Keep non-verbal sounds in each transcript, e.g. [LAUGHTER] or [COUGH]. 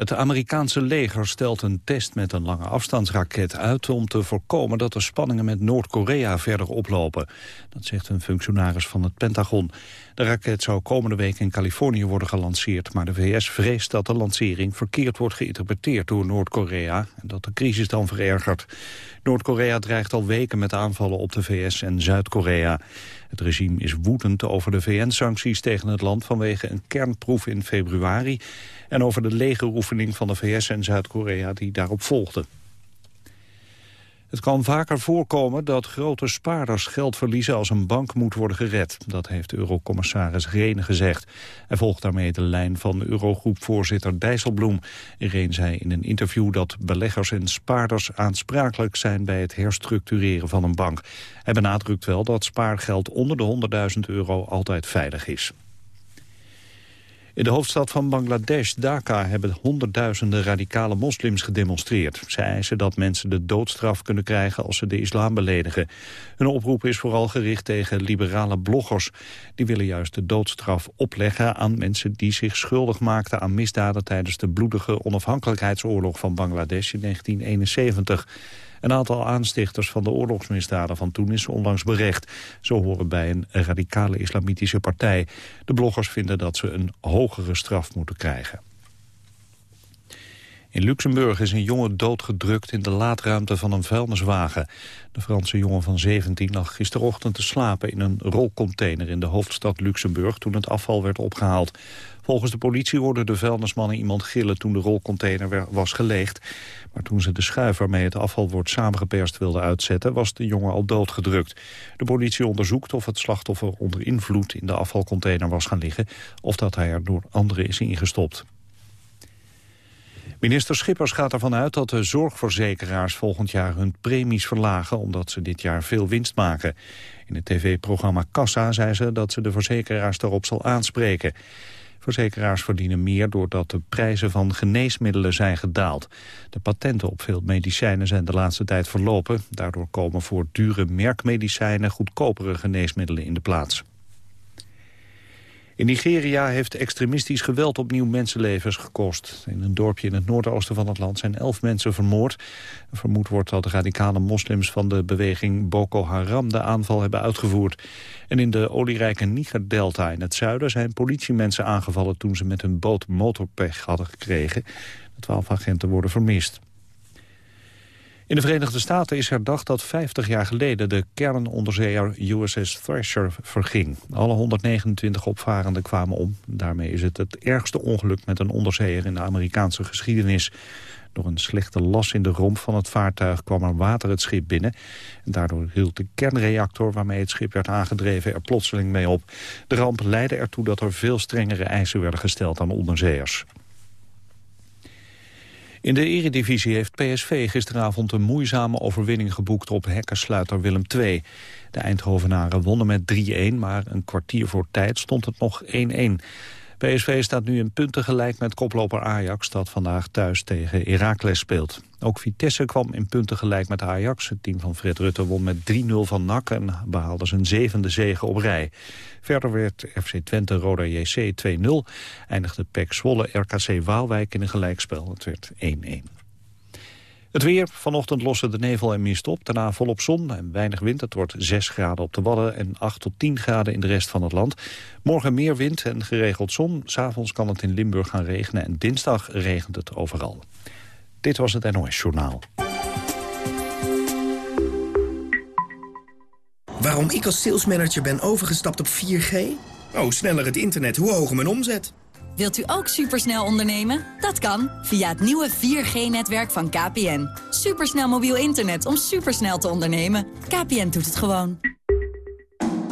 Het Amerikaanse leger stelt een test met een lange afstandsraket uit... om te voorkomen dat de spanningen met Noord-Korea verder oplopen. Dat zegt een functionaris van het Pentagon. De raket zou komende week in Californië worden gelanceerd... maar de VS vreest dat de lancering verkeerd wordt geïnterpreteerd door Noord-Korea... en dat de crisis dan verergert. Noord-Korea dreigt al weken met aanvallen op de VS en Zuid-Korea. Het regime is woedend over de VN-sancties tegen het land... vanwege een kernproef in februari... en over de legeroefening van de VS en Zuid-Korea die daarop volgde. Het kan vaker voorkomen dat grote spaarders geld verliezen als een bank moet worden gered. Dat heeft eurocommissaris Reen gezegd. Hij volgt daarmee de lijn van Eurogroepvoorzitter Dijsselbloem. Reen zei in een interview dat beleggers en spaarders aansprakelijk zijn bij het herstructureren van een bank. Hij benadrukt wel dat spaargeld onder de 100.000 euro altijd veilig is. In de hoofdstad van Bangladesh, Dhaka, hebben honderdduizenden radicale moslims gedemonstreerd. Zij eisen dat mensen de doodstraf kunnen krijgen als ze de islam beledigen. Hun oproep is vooral gericht tegen liberale bloggers. Die willen juist de doodstraf opleggen aan mensen die zich schuldig maakten aan misdaden tijdens de bloedige onafhankelijkheidsoorlog van Bangladesh in 1971. Een aantal aanstichters van de oorlogsmisdaden van toen is onlangs berecht. Zo horen bij een radicale islamitische partij. De bloggers vinden dat ze een hogere straf moeten krijgen. In Luxemburg is een jongen doodgedrukt in de laadruimte van een vuilniswagen. De Franse jongen van 17 lag gisterochtend te slapen in een rolcontainer in de hoofdstad Luxemburg toen het afval werd opgehaald. Volgens de politie hoorde de vuilnismannen iemand gillen toen de rolcontainer was geleegd. Maar toen ze de schuif waarmee het afval wordt samengeperst wilden uitzetten... was de jongen al doodgedrukt. De politie onderzoekt of het slachtoffer onder invloed in de afvalcontainer was gaan liggen... of dat hij er door anderen is ingestopt. Minister Schippers gaat ervan uit dat de zorgverzekeraars volgend jaar hun premies verlagen omdat ze dit jaar veel winst maken. In het tv-programma Kassa zei ze dat ze de verzekeraars daarop zal aanspreken. Verzekeraars verdienen meer doordat de prijzen van geneesmiddelen zijn gedaald. De patenten op veel medicijnen zijn de laatste tijd verlopen. Daardoor komen voor dure merkmedicijnen goedkopere geneesmiddelen in de plaats. In Nigeria heeft extremistisch geweld opnieuw mensenlevens gekost. In een dorpje in het noordoosten van het land zijn elf mensen vermoord. Vermoed wordt dat radicale moslims van de beweging Boko Haram de aanval hebben uitgevoerd. En in de olierijke Niger-delta in het zuiden zijn politiemensen aangevallen toen ze met hun boot motorpech hadden gekregen. De twaalf agenten worden vermist. In de Verenigde Staten is herdacht dat 50 jaar geleden de kernonderzeeër USS Thrasher verging. Alle 129 opvarenden kwamen om. Daarmee is het het ergste ongeluk met een onderzeeër in de Amerikaanse geschiedenis. Door een slechte las in de romp van het vaartuig kwam er water het schip binnen. En daardoor hield de kernreactor waarmee het schip werd aangedreven er plotseling mee op. De ramp leidde ertoe dat er veel strengere eisen werden gesteld aan onderzeeërs. In de eredivisie heeft PSV gisteravond een moeizame overwinning geboekt op hekkersluiter Willem II. De Eindhovenaren wonnen met 3-1, maar een kwartier voor tijd stond het nog 1-1. PSV staat nu in punten gelijk met koploper Ajax... dat vandaag thuis tegen Heracles speelt. Ook Vitesse kwam in punten gelijk met Ajax. Het team van Fred Rutte won met 3-0 van NAC... en behaalde zijn zevende zege op rij. Verder werd FC Twente Roda JC 2-0. Eindigde PEC Zwolle RKC Waalwijk in een gelijkspel. Het werd 1-1. Het weer. Vanochtend lossen de nevel en mist op. Daarna volop zon en weinig wind. Het wordt 6 graden op de Wadden en 8 tot 10 graden in de rest van het land. Morgen meer wind en geregeld zon. S'avonds kan het in Limburg gaan regenen en dinsdag regent het overal. Dit was het NOS Journaal. Waarom ik als salesmanager ben overgestapt op 4G? Oh, sneller het internet, hoe hoger mijn omzet. Wilt u ook supersnel ondernemen? Dat kan via het nieuwe 4G-netwerk van KPN. Supersnel mobiel internet om supersnel te ondernemen. KPN doet het gewoon.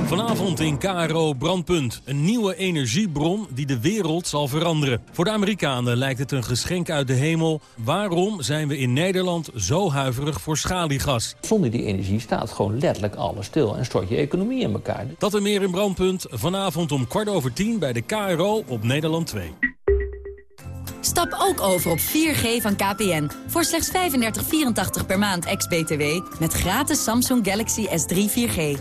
Vanavond in KRO Brandpunt. Een nieuwe energiebron die de wereld zal veranderen. Voor de Amerikanen lijkt het een geschenk uit de hemel. Waarom zijn we in Nederland zo huiverig voor schaliegas? Zonder die energie staat gewoon letterlijk alles stil en stort je economie in elkaar. Dat en meer in Brandpunt. Vanavond om kwart over tien bij de KRO op Nederland 2. Stap ook over op 4G van KPN. Voor slechts 35,84 per maand ex-BTW. Met gratis Samsung Galaxy S3 4G.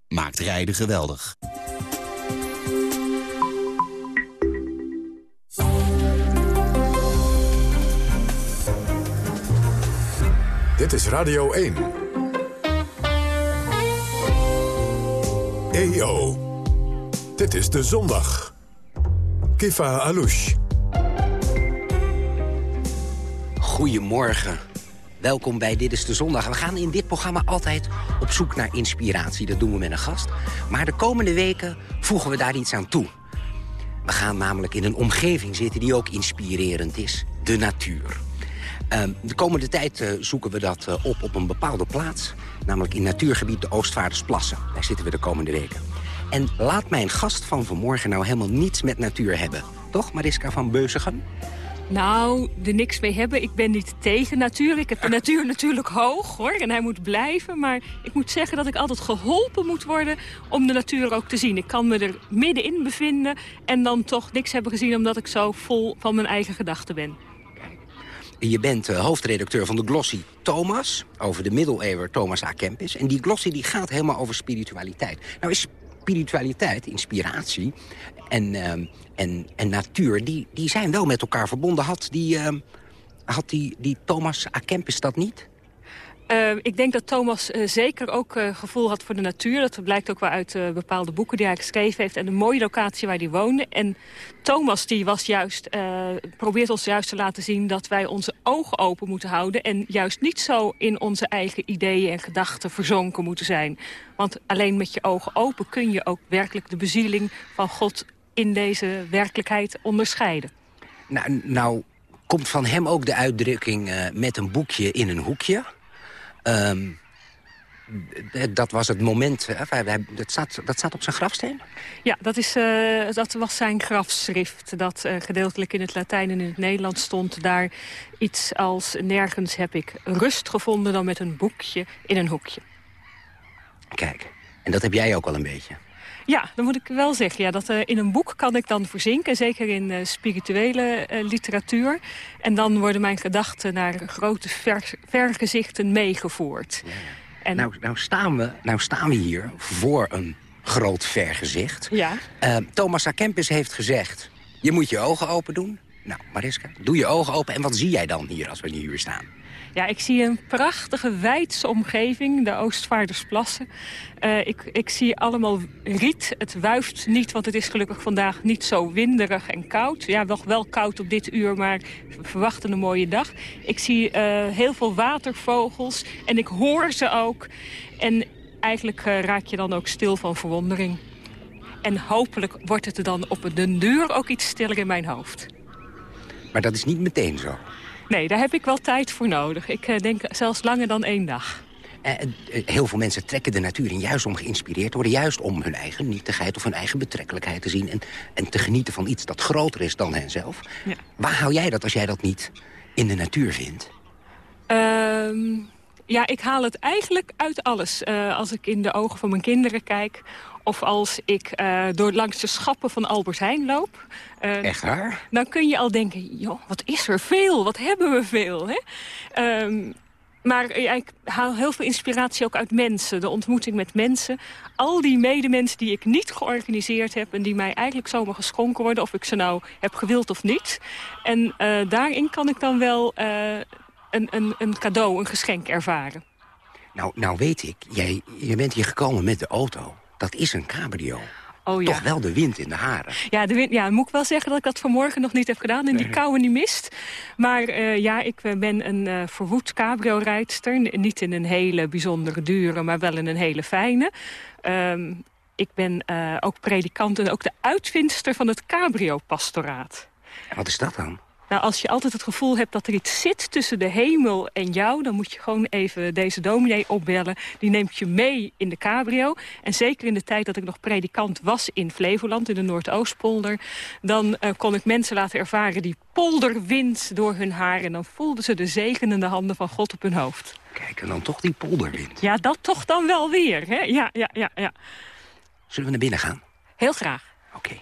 maakt rijden geweldig. Dit is Radio 1. EO. Dit is de zondag. Kifa Alouche. Goedemorgen. Welkom bij Dit is de Zondag. We gaan in dit programma altijd op zoek naar inspiratie. Dat doen we met een gast. Maar de komende weken voegen we daar iets aan toe. We gaan namelijk in een omgeving zitten die ook inspirerend is. De natuur. Ehm, de komende tijd eh, zoeken we dat eh, op op een bepaalde plaats. Namelijk in natuurgebied de Oostvaardersplassen. Daar zitten we de komende weken. En laat mijn gast van vanmorgen nou helemaal niets met natuur hebben. Toch, Mariska van Beuzegem? Nou, er niks mee hebben. Ik ben niet tegen natuur. Ik heb de [LAUGHS] natuur natuurlijk hoog, hoor. En hij moet blijven. Maar ik moet zeggen dat ik altijd geholpen moet worden om de natuur ook te zien. Ik kan me er middenin bevinden en dan toch niks hebben gezien... omdat ik zo vol van mijn eigen gedachten ben. Je bent uh, hoofdredacteur van de Glossy Thomas... over de middeleeuwer Thomas A. Kempis. En die Glossy die gaat helemaal over spiritualiteit. Nou is spiritualiteit, inspiratie en, uh, en, en natuur... Die, die zijn wel met elkaar verbonden. Had die, uh, had die, die Thomas. Kempis dat niet? Uh, ik denk dat Thomas uh, zeker ook uh, gevoel had voor de natuur. Dat blijkt ook wel uit bepaalde boeken die hij geschreven heeft... en de mooie locatie waar hij woonde. En Thomas die was juist, probeert ons juist te laten zien... dat wij onze ogen open moeten houden... en juist niet zo in onze eigen ideeën en gedachten verzonken moeten zijn. Want alleen met je ogen open kun je ook werkelijk de bezieling van God... in deze werkelijkheid onderscheiden. Nou, nou komt van hem ook de uitdrukking met een boekje in een hoekje... Um, dat was het moment, dat staat, dat staat op zijn grafsteen? Ja, dat, is, uh, dat was zijn grafschrift. Dat uh, gedeeltelijk in het Latijn en in het Nederlands stond daar iets als... nergens heb ik rust gevonden dan met een boekje in een hoekje. Kijk, en dat heb jij ook al een beetje. Ja, dan moet ik wel zeggen. Ja, dat, uh, in een boek kan ik dan verzinken. Zeker in uh, spirituele uh, literatuur. En dan worden mijn gedachten naar grote ver, vergezichten meegevoerd. Ja, ja. En... Nou, nou, staan we, nou staan we hier voor een groot vergezicht. Ja. Thomas A. Kempis heeft gezegd... je moet je ogen open doen. Nou, Mariska, doe je ogen open. En wat zie jij dan hier als we hier staan? Ja, ik zie een prachtige wijdse omgeving, de Oostvaardersplassen. Uh, ik, ik zie allemaal riet. Het wuift niet, want het is gelukkig vandaag niet zo winderig en koud. Ja, nog wel koud op dit uur, maar we verwachten een mooie dag. Ik zie uh, heel veel watervogels en ik hoor ze ook. En eigenlijk uh, raak je dan ook stil van verwondering. En hopelijk wordt het er dan op de duur ook iets stiller in mijn hoofd. Maar dat is niet meteen zo. Nee, daar heb ik wel tijd voor nodig. Ik uh, denk zelfs langer dan één dag. Uh, heel veel mensen trekken de natuur in juist om geïnspireerd te worden. Juist om hun eigen nietigheid of hun eigen betrekkelijkheid te zien. En, en te genieten van iets dat groter is dan henzelf. Ja. Waar hou jij dat als jij dat niet in de natuur vindt? Uh, ja, ik haal het eigenlijk uit alles. Uh, als ik in de ogen van mijn kinderen kijk... Of als ik uh, door langs de schappen van Albert Heijn loop. Uh, Echt waar? Dan kun je al denken, joh, wat is er veel? Wat hebben we veel? Hè? Um, maar ja, ik haal heel veel inspiratie ook uit mensen. De ontmoeting met mensen. Al die medemensen die ik niet georganiseerd heb... en die mij eigenlijk zomaar geschonken worden... of ik ze nou heb gewild of niet. En uh, daarin kan ik dan wel een, een, een cadeau, een geschenk ervaren. Nou, nou weet ik, jij, je bent hier gekomen met de auto. Dat is een cabrio. Oh, ja. toch wel de wind in de haren. Ja, de wind, ja, moet ik wel zeggen dat ik dat vanmorgen nog niet heb gedaan... in die kou en die mist. Maar uh, ja, ik ben een uh, verwoed cabrio-rijdster. Niet in een hele bijzondere dure, maar wel in een hele fijne. Um, ik ben uh, ook predikant en ook de uitvindster van het cabrio-pastoraat. Wat is dat dan? Nou, als je altijd het gevoel hebt dat er iets zit tussen de hemel en jou... dan moet je gewoon even deze dominee opbellen. Die neemt je mee in de cabrio. En zeker in de tijd dat ik nog predikant was in Flevoland... in de Noordoostpolder... dan uh, kon ik mensen laten ervaren die polderwind door hun haar... en dan voelden ze de zegenende handen van God op hun hoofd. Kijk, en dan toch die polderwind. Ja, dat toch dan wel weer, hè? Ja, ja, ja, ja. Zullen we naar binnen gaan? Heel graag. Oké. Okay.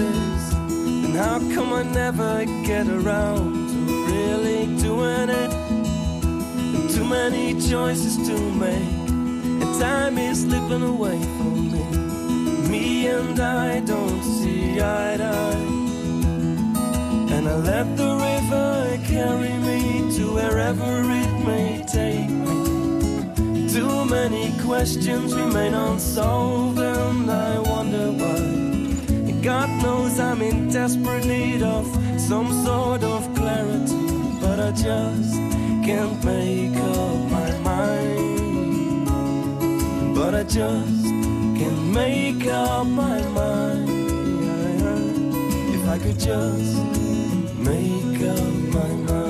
this. And how come I never get around to really doing it? And too many choices to make, and time is slipping away from me. Me and I don't see eye to eye. And I let the river carry me to wherever it may take me. Too many questions remain unsolved, and I wonder why. God knows I'm in desperate need of some sort of clarity, but I just can't make up my mind. But I just can't make up my mind. If I could just make up my mind.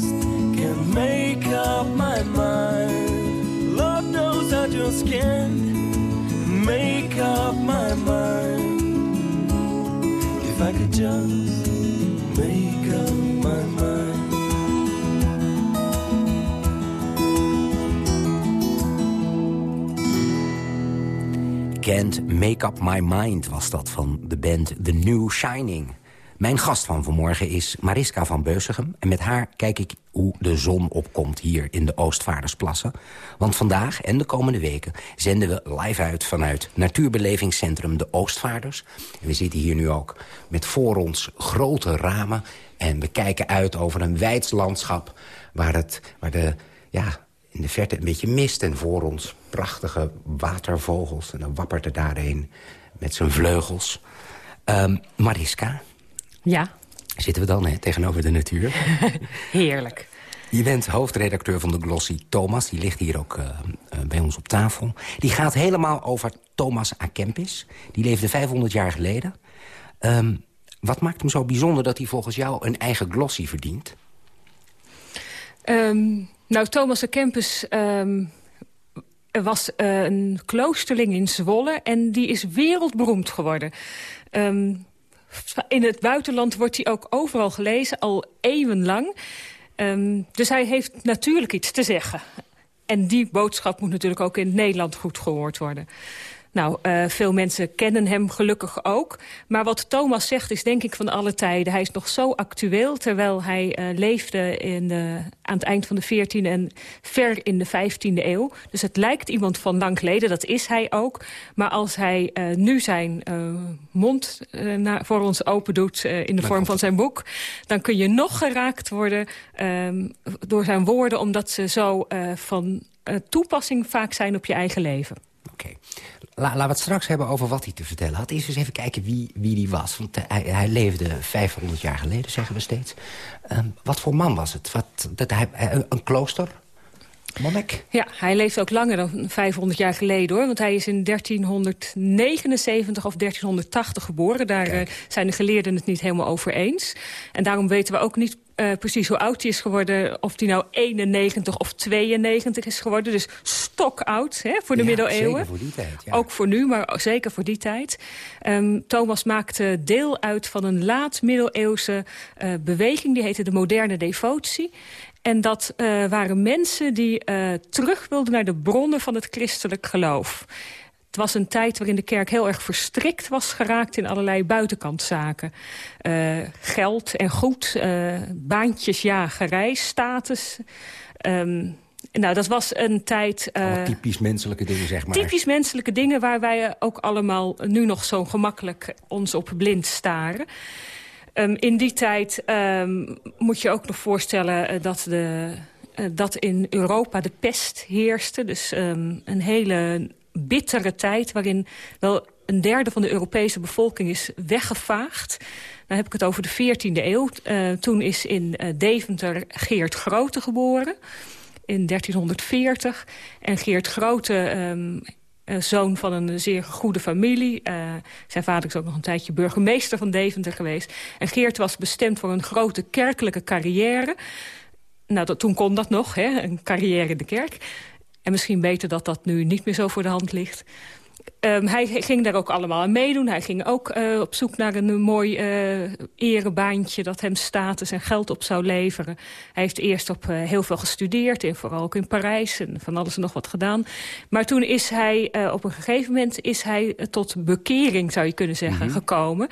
Make Up My Mind was dat van de band The New Shining. Mijn gast van vanmorgen is Mariska van Beusegem. En met haar kijk ik hoe de zon opkomt hier in de Oostvaardersplassen. Want vandaag en de komende weken zenden we live uit vanuit Natuurbelevingscentrum De Oostvaarders. We zitten hier nu ook met voor ons grote ramen. En we kijken uit over een wijds landschap waar, het, waar de... Ja, in de verte een beetje mist en voor ons prachtige watervogels. En dan wappert er daarheen met zijn vleugels. Um, Mariska, Ja, zitten we dan hè, tegenover de natuur? [LAUGHS] heerlijk. Je bent hoofdredacteur van de Glossy Thomas. Die ligt hier ook uh, bij ons op tafel. Die gaat helemaal over Thomas A. Kempis. Die leefde 500 jaar geleden. Um, wat maakt hem zo bijzonder dat hij volgens jou een eigen Glossy verdient? Um, nou, Thomas A. Kempis... Um er was uh, een kloosterling in Zwolle en die is wereldberoemd geworden. Um, in het buitenland wordt hij ook overal gelezen, al eeuwenlang. Um, dus hij heeft natuurlijk iets te zeggen. En die boodschap moet natuurlijk ook in Nederland goed gehoord worden. Nou, uh, veel mensen kennen hem gelukkig ook. Maar wat Thomas zegt is denk ik van alle tijden. Hij is nog zo actueel, terwijl hij uh, leefde in aan het eind van de 14e en ver in de 15e eeuw. Dus het lijkt iemand van lang geleden, dat is hij ook. Maar als hij uh, nu zijn mond voor ons open doet in de vorm van zijn boek... dan kun je nog geraakt worden um, door zijn woorden... omdat ze zo van toepassing vaak zijn op je eigen leven. Laten we het straks hebben over wat hij te vertellen had. Eerst eens even kijken wie, wie die was. Want uh, hij, hij, leefde 500 jaar geleden, zeggen we steeds. Um, wat voor man was het? Wat, dat hij, een klooster? Monnik? Ja, hij leefde ook langer dan 500 jaar geleden, hoor. Want hij is in 1379 of 1380 geboren. Daar uh, zijn de geleerden het niet helemaal over eens. En daarom weten we ook niet uh, precies hoe oud hij is geworden. Of hij nou 91 of 92 is geworden. Dus stokoud hè, voor de ja, middeleeuwen. Zeker voor die tijd. Ja. Ook voor nu, maar zeker voor die tijd. Um, Thomas maakte deel uit van een laat-middeleeuwse uh, beweging. Die heette de moderne devotie. En dat uh, waren mensen die terug wilden naar de bronnen van het christelijk geloof. Het was een tijd waarin de kerk heel erg verstrikt was geraakt... in allerlei buitenkantzaken. Uh, geld en goed, uh, baantjes, jagerij, status... Um, nou, dat was een tijd... Uh, typisch menselijke dingen, zeg maar. Typisch menselijke dingen waar wij ook allemaal nu nog zo gemakkelijk ons op blind staren. Um, in die tijd um, moet je ook nog voorstellen dat, de, dat in Europa de pest heerste. Dus um, een hele bittere tijd waarin wel een derde van de Europese bevolking is weggevaagd. Dan heb ik het over de 14e eeuw. Uh, toen is in uh, Deventer Geert Grote geboren in 1340. En Geert Grote, um, zoon van een zeer goede familie. Zijn vader is ook nog een tijdje burgemeester van Deventer geweest. En Geert was bestemd voor een grote kerkelijke carrière. Nou, dat, toen kon dat nog, hè, een carrière in de kerk. En misschien beter dat dat nu niet meer zo voor de hand ligt. Um, hij ging daar ook allemaal aan meedoen. Hij ging ook uh, op zoek naar een mooi uh, erebaantje... dat hem status en geld op zou leveren. Hij heeft eerst op uh, heel veel gestudeerd, en vooral ook in Parijs... en van alles en nog wat gedaan. Maar toen is hij op een gegeven moment is hij, tot bekering, zou je kunnen zeggen, mm -hmm. gekomen...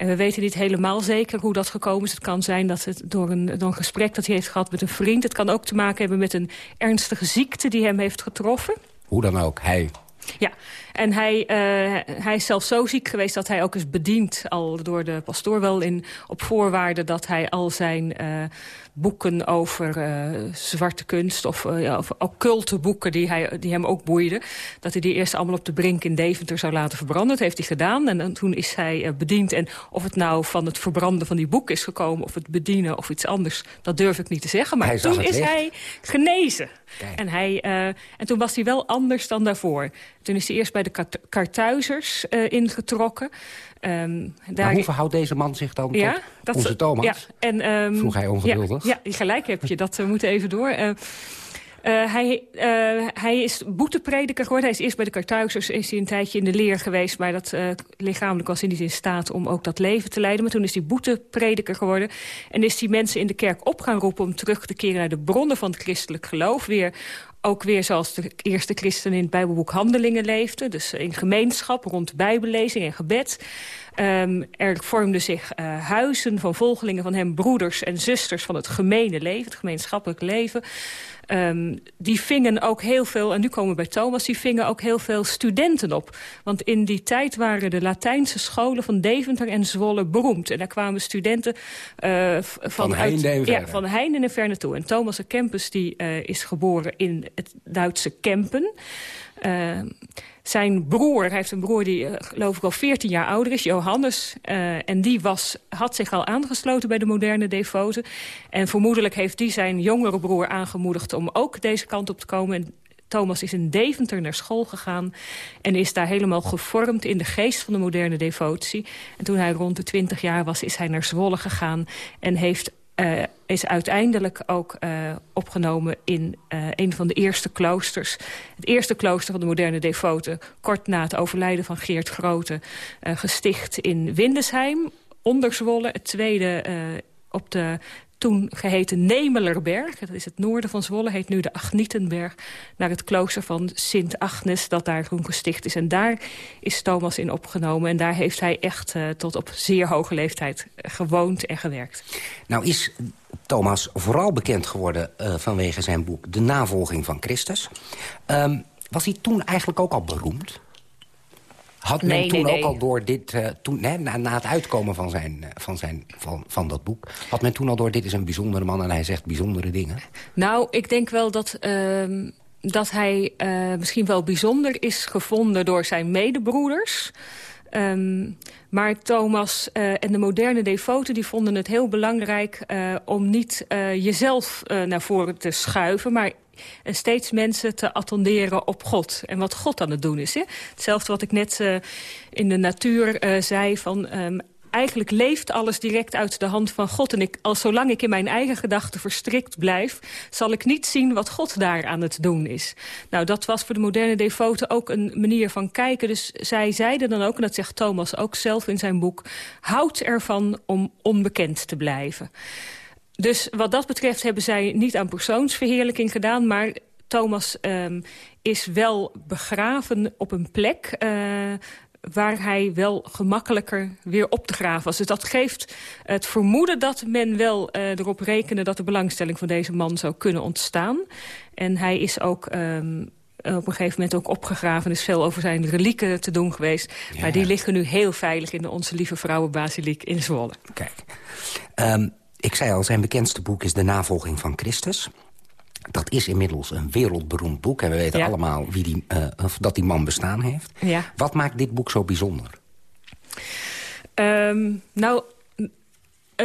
En we weten niet helemaal zeker hoe dat gekomen is. Het kan zijn dat het door een, door een gesprek dat hij heeft gehad met een vriend... het kan ook te maken hebben met een ernstige ziekte die hem heeft getroffen. Hoe dan ook, hij ja, en hij, uh, hij is zelfs zo ziek geweest dat hij ook is bediend... al door de pastoor wel in, op voorwaarde dat hij al zijn uh, boeken over uh, zwarte kunst... of, uh, of occulte boeken die, hij, die hem ook boeiden... dat hij die eerst allemaal op de brink in Deventer zou laten verbranden. Dat heeft hij gedaan en, en toen is hij bediend. En of het nou van het verbranden van die boeken is gekomen... of het bedienen of iets anders, dat durf ik niet te zeggen. Maar toen is licht. hij genezen. En, hij, en toen was hij wel anders dan daarvoor. Toen is hij eerst bij de Kartuizers uh, ingetrokken. Um, daar... Maar hoe verhoudt deze man zich dan ja, tot dat, onze Thomas? Ja, en, um, Vroeg hij ongeduldig. Ja, ja, gelijk heb je. Dat uh, moet even door. Uh, Uh, hij, uh, hij is boeteprediker geworden. Hij is eerst bij de Kartuizers is hij een tijdje in de leer geweest... maar dat uh, lichamelijk was hij niet in staat om ook dat leven te leiden. Maar toen is hij boeteprediker geworden. En is hij mensen in de kerk op gaan roepen... om terug te keren naar de bronnen van het christelijk geloof. Weer ook weer zoals de eerste christenen in het Bijbelboek Handelingen leefden. Dus in gemeenschap, rond bijbellezing en gebed. Um, er vormden zich uh, huizen van volgelingen van hem, broeders en zusters van het gemene leven, het gemeenschappelijk leven. Um, die vingen ook heel veel, en nu komen we bij Thomas... die vingen ook heel veel studenten op. Want in die tijd waren de Latijnse scholen van Deventer en Zwolle beroemd. En daar kwamen studenten uh, van, van Heinde Ja, van Heinde en ver naartoe. En Thomas de Campus die, uh, is geboren in het Duitse Kempen. Uh, zijn broer, hij heeft een broer die uh, geloof ik al 14 jaar ouder is, Johannes. Uh, en die was, had zich al aangesloten bij de moderne devoten. En vermoedelijk heeft die zijn jongere broer aangemoedigd om ook deze kant op te komen. En Thomas is in Deventer naar school gegaan... en is daar helemaal gevormd in de geest van de moderne devotie. En toen hij rond de 20 jaar was, is hij naar Zwolle gegaan... en heeft uh, is uiteindelijk ook uh, opgenomen in uh, een van de eerste kloosters. Het eerste klooster van de moderne devoten... kort na het overlijden van Geert Grote... gesticht in Windesheim, onder Zwolle. Het tweede op de toen geheten Nemelerberg. Dat is het noorden van Zwolle, heet nu de Agnietenberg. Naar het klooster van Sint Agnes, dat daar toen gesticht is. En daar is Thomas in opgenomen. En daar heeft hij echt uh, tot op zeer hoge leeftijd gewoond en gewerkt. Nou is Thomas vooral bekend geworden uh, vanwege zijn boek... De navolging van Christus. Um, was hij toen eigenlijk ook al beroemd? Had men nee, toen nee, ook nee. al door dit, uh, toen, hè, na, na, het uitkomen van, zijn, van, zijn, van, van dat boek... had men toen al door, dit is een bijzondere man en hij zegt bijzondere dingen? Nou, ik denk wel dat, uh, dat hij uh, misschien wel bijzonder is gevonden door zijn medebroeders... Um, maar Thomas uh, en de moderne devoten die vonden het heel belangrijk... Uh, om niet uh, jezelf naar voren te schuiven... maar en steeds mensen te attenderen op God. En wat God aan het doen is. Hè? Hetzelfde wat ik net uh, in de natuur uh, zei van... Um, eigenlijk leeft alles direct uit de hand van God. En ik, als zolang ik in mijn eigen gedachten verstrikt blijf... zal ik niet zien wat God daar aan het doen is. Nou, dat was voor de moderne devoten ook een manier van kijken. Dus zij zeiden dan ook, en dat zegt Thomas ook zelf in zijn boek... houd ervan om onbekend te blijven. Dus wat dat betreft hebben zij niet aan persoonsverheerlijking gedaan... maar Thomas um, is wel begraven op een plek... Uh, waar hij wel gemakkelijker weer op te graven was. Dus dat geeft het vermoeden dat men wel uh, erop rekende... dat de belangstelling van deze man zou kunnen ontstaan. En hij is ook... Um, op een gegeven moment ook opgegraven. Er is veel over zijn relieken te doen geweest. Ja. Maar die liggen nu heel veilig in de Onze Lieve Vrouwenbasiliek in Zwolle. Kijk. Um, ik zei al, zijn bekendste boek is De Navolging van Christus. Dat is inmiddels een wereldberoemd boek. En we weten ja. allemaal wie die, uh, dat die man bestaan heeft. Ja. Wat maakt dit boek zo bijzonder? Um, nou,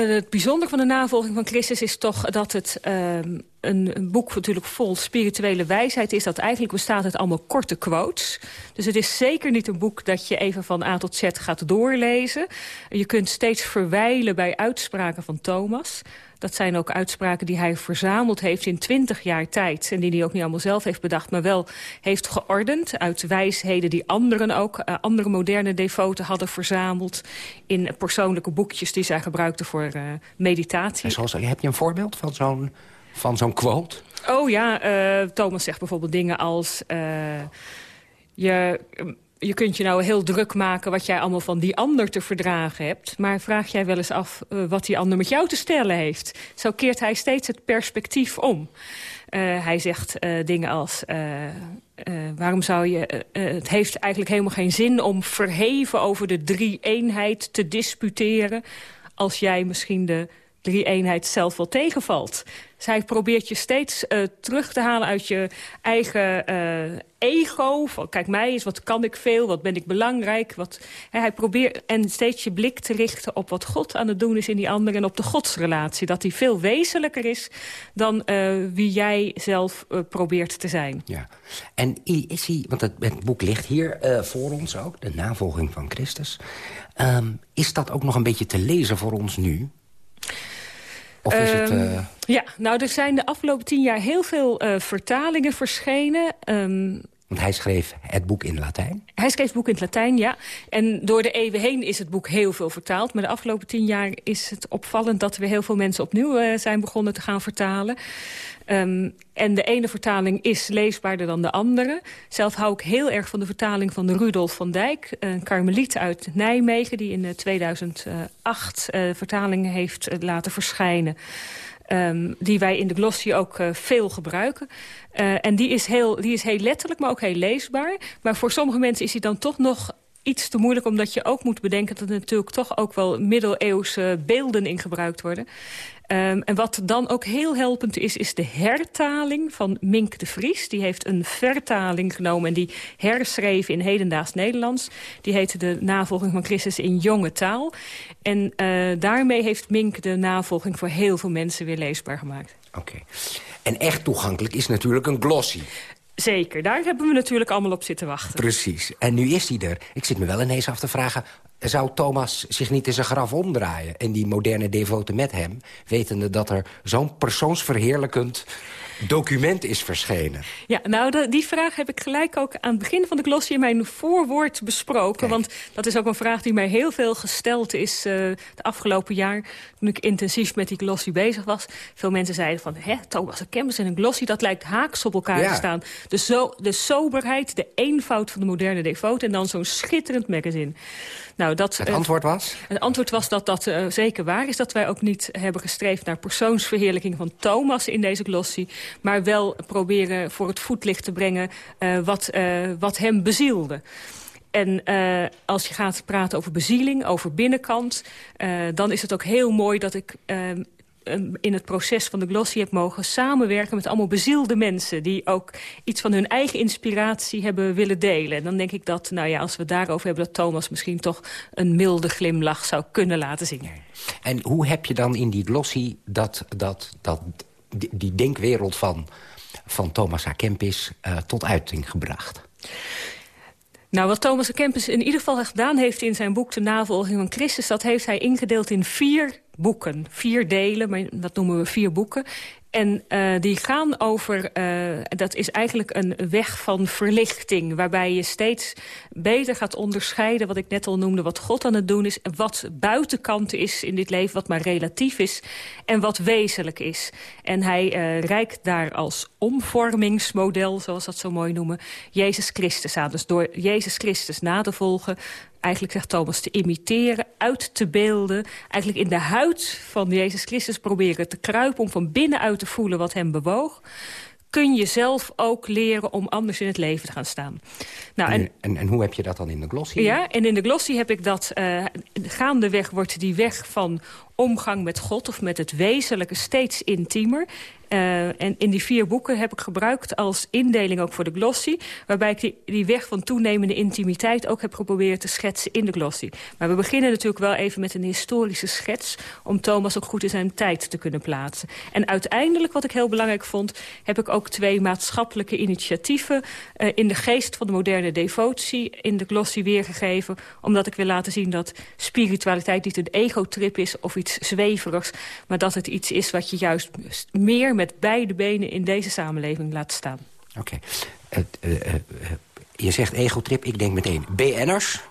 het bijzondere van de navolging van Christus is toch dat het um, een, een, boek natuurlijk vol spirituele wijsheid is. Dat eigenlijk bestaat uit allemaal korte quotes. Dus het is zeker niet een boek dat je even van A tot Z gaat doorlezen. Je kunt steeds verwijlen bij uitspraken van Thomas. Dat zijn ook uitspraken die hij verzameld heeft in twintig jaar tijd. En die hij ook niet allemaal zelf heeft bedacht, maar wel heeft geordend. Uit wijsheden die anderen ook, uh, andere moderne devoten hadden verzameld. In persoonlijke boekjes die zij gebruikten voor uh, meditatie. En zoals, heb je een voorbeeld van zo'n van zo'n quote? Oh ja, uh, Thomas zegt bijvoorbeeld dingen als... je je kunt je nou heel druk maken wat jij allemaal van die ander te verdragen hebt. Maar vraag jij wel eens af uh, wat die ander met jou te stellen heeft. Zo keert hij steeds het perspectief om. Uh, hij zegt uh, dingen als... waarom zou je... het heeft eigenlijk helemaal geen zin om verheven over de drie-eenheid te disputeren... als jij misschien de drie-eenheid zelf wel tegenvalt. Zij probeert je steeds uh, terug te halen uit je eigen uh, ego. Van, kijk mij eens, wat kan ik veel, wat ben ik belangrijk. Wat, hè, hij probeert en steeds je blik te richten op wat God aan het doen is in die ander... en op de godsrelatie, dat die veel wezenlijker is... dan uh, wie jij zelf probeert te zijn. Ja. En is hij, want het, boek ligt hier voor ons ook, de navolging van Christus... Um, is dat ook nog een beetje te lezen voor ons nu? Of is um, het... Uh... Ja, nou, er zijn de afgelopen tien jaar heel veel uh, vertalingen verschenen. Um, Want hij schreef het boek in Latijn? Hij schreef het boek in het Latijn, ja. En door de eeuwen heen is het boek heel veel vertaald. Maar de afgelopen tien jaar is het opvallend... dat we heel veel mensen opnieuw uh, zijn begonnen te gaan vertalen. Um, en de ene vertaling is leesbaarder dan de andere. Zelf hou ik heel erg van de vertaling van de Rudolf van Dijk. Een karmeliet uit Nijmegen die in 2008 uh, vertalingen heeft uh, laten verschijnen. Um, die wij in de glossy ook veel gebruiken. En die is, heel, die is heel letterlijk, maar ook heel leesbaar. Maar voor sommige mensen is die dan toch nog iets te moeilijk... omdat je ook moet bedenken dat er natuurlijk toch ook wel middeleeuwse beelden in gebruikt worden. Um, en wat dan ook heel helpend is, is de hertaling van Mink de Vries. Die heeft een vertaling genomen en die herschreef in hedendaags Nederlands. Die heette de navolging van Christus in jonge taal. En uh, daarmee heeft Mink de navolging voor heel veel mensen weer leesbaar gemaakt. Oké. En echt toegankelijk is natuurlijk een glossy. Zeker, daar hebben we natuurlijk allemaal op zitten wachten. Precies. En nu is hij er. Ik zit me wel ineens af te vragen... zou Thomas zich niet in zijn graf omdraaien... en die moderne devote met hem... wetende dat er zo'n persoonsverheerlijkend document is verschenen? Ja, nou, die vraag heb ik gelijk ook aan het begin van de glossy in mijn voorwoord besproken. Want dat is ook een vraag die mij heel veel gesteld is uh, de afgelopen jaar. Toen ik intensief met die glossy bezig was. Veel mensen zeiden van, hè, Thomas de Kempis en een glossy, dat lijkt haaks op elkaar te staan. De, zo, de soberheid, de eenvoud van de moderne devote en dan zo'n schitterend magazine. Nou, dat, het antwoord was? Het antwoord was dat dat uh, zeker waar is. Dat wij ook niet hebben gestreefd naar persoonsverheerlijking van Thomas in deze glossy. Maar wel proberen voor het voetlicht te brengen uh, wat, uh, wat hem bezielde. En uh, als je gaat praten over bezieling, over binnenkant... Uh, dan is het ook heel mooi dat ik uh, in het proces van de Glossy heb mogen samenwerken... met allemaal bezielde mensen die ook iets van hun eigen inspiratie hebben willen delen. En dan denk ik dat, nou ja, als we het daarover hebben... dat Thomas misschien toch een milde glimlach zou kunnen laten zien. En hoe heb je dan in die Glossy dat, dat, dat, die, die denkwereld van, van Thomas A. Kempis uh, tot uiting gebracht? Nou, wat Thomas A. Kempis in ieder geval gedaan heeft in zijn boek... De navolging van Christus, dat heeft hij ingedeeld in vier boeken. Vier delen, maar dat noemen we vier boeken. En uh, die gaan over, uh, dat is eigenlijk een weg van verlichting... waarbij je steeds beter gaat onderscheiden, wat ik net al noemde... wat God aan het doen is, wat buitenkant is in dit leven... wat maar relatief is en wat wezenlijk is. En hij uh, reikt daar als omvormingsmodel, zoals dat zo mooi noemen... Jezus Christus aan. Dus door Jezus Christus na te volgen eigenlijk, zegt Thomas, te imiteren, uit te beelden. Eigenlijk in de huid van Jezus Christus proberen te kruipen... om van binnenuit te voelen wat hem bewoog kun je zelf ook leren om anders in het leven te gaan staan. Nou, en, en, en, hoe heb je dat dan in de glossy? Ja, en in de glossy heb ik dat... Uh, gaandeweg wordt die weg van omgang met God of met het wezenlijke steeds intiemer. Uh, en in die vier boeken heb ik gebruikt als indeling ook voor de glossy... waarbij ik die, die weg van toenemende intimiteit ook heb geprobeerd te schetsen in de glossy. Maar we beginnen natuurlijk wel even met een historische schets... om Thomas ook goed in zijn tijd te kunnen plaatsen. En uiteindelijk, wat ik heel belangrijk vond... heb ik ook twee maatschappelijke initiatieven... Uh, in de geest van de moderne devotie in de glossy weergegeven... omdat ik wil laten zien dat spiritualiteit niet een egotrip is... of iets zweverigs, maar dat het iets is wat je juist meer met beide benen in deze samenleving laat staan. Oké. Okay. Uh, uh, je zegt egotrip, ik denk meteen BN'ers.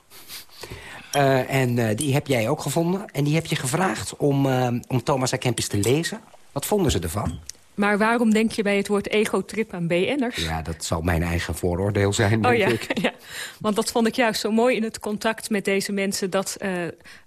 En die heb jij ook gevonden. En die heb je gevraagd om, om Thomas. Kempis te lezen. Wat vonden ze ervan? Maar waarom denk je bij het woord ego-trip aan BN'ers? Ja, dat zal mijn eigen vooroordeel zijn, denk oh, ja, ik. [LAUGHS] Ja, want dat vond ik juist zo mooi in het contact met deze mensen... dat uh,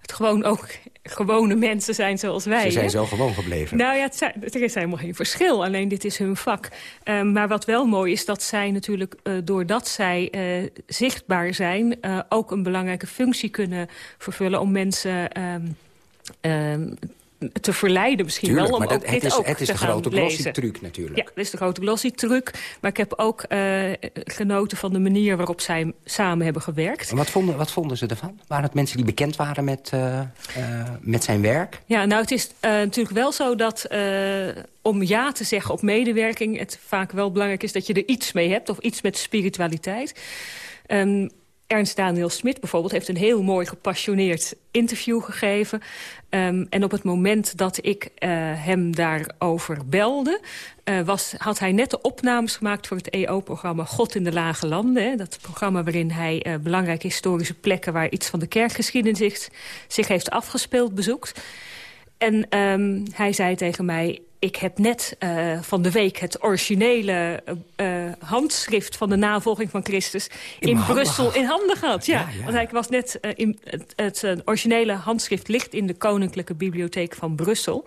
het gewoon ook gewone mensen zijn zoals wij. Ze zijn hè? zo gewoon gebleven. Nou ja, zijn, er is helemaal geen verschil. Alleen dit is hun vak. Um, maar wat wel mooi is dat zij natuurlijk, uh, doordat zij uh, zichtbaar zijn... ook een belangrijke functie kunnen vervullen om mensen... Um, um, te verleiden misschien Tuurlijk, wel. Om maar dat, ook het dit is, ook het is de grote glossy-truc natuurlijk. Ja, dat is de grote glossy-truc. Maar ik heb ook uh, genoten van de manier waarop zij samen hebben gewerkt. En wat vonden, wat vonden ze ervan? Waren het mensen die bekend waren met, uh, uh, met zijn werk? Ja, nou het is natuurlijk wel zo dat om ja te zeggen op medewerking... het vaak wel belangrijk is dat je er iets mee hebt. Of iets met spiritualiteit. Um, Ernst Daniel Smit bijvoorbeeld heeft een heel mooi gepassioneerd interview gegeven. Um, en op het moment dat ik uh, hem daarover belde... Uh, was, had hij net de opnames gemaakt voor het EO-programma God in de Lage Landen. Hè, dat programma waarin hij uh, belangrijke historische plekken... waar iets van de kerkgeschiedenis zich, heeft afgespeeld bezoekt. En um, hij zei tegen mij ik heb net uh, van de week het originele uh, handschrift van de navolging van Christus in, in Brussel in handen gehad. Ja, ja, ja. want hij was net uh, in het, het originele handschrift ligt in de Koninklijke Bibliotheek van Brussel.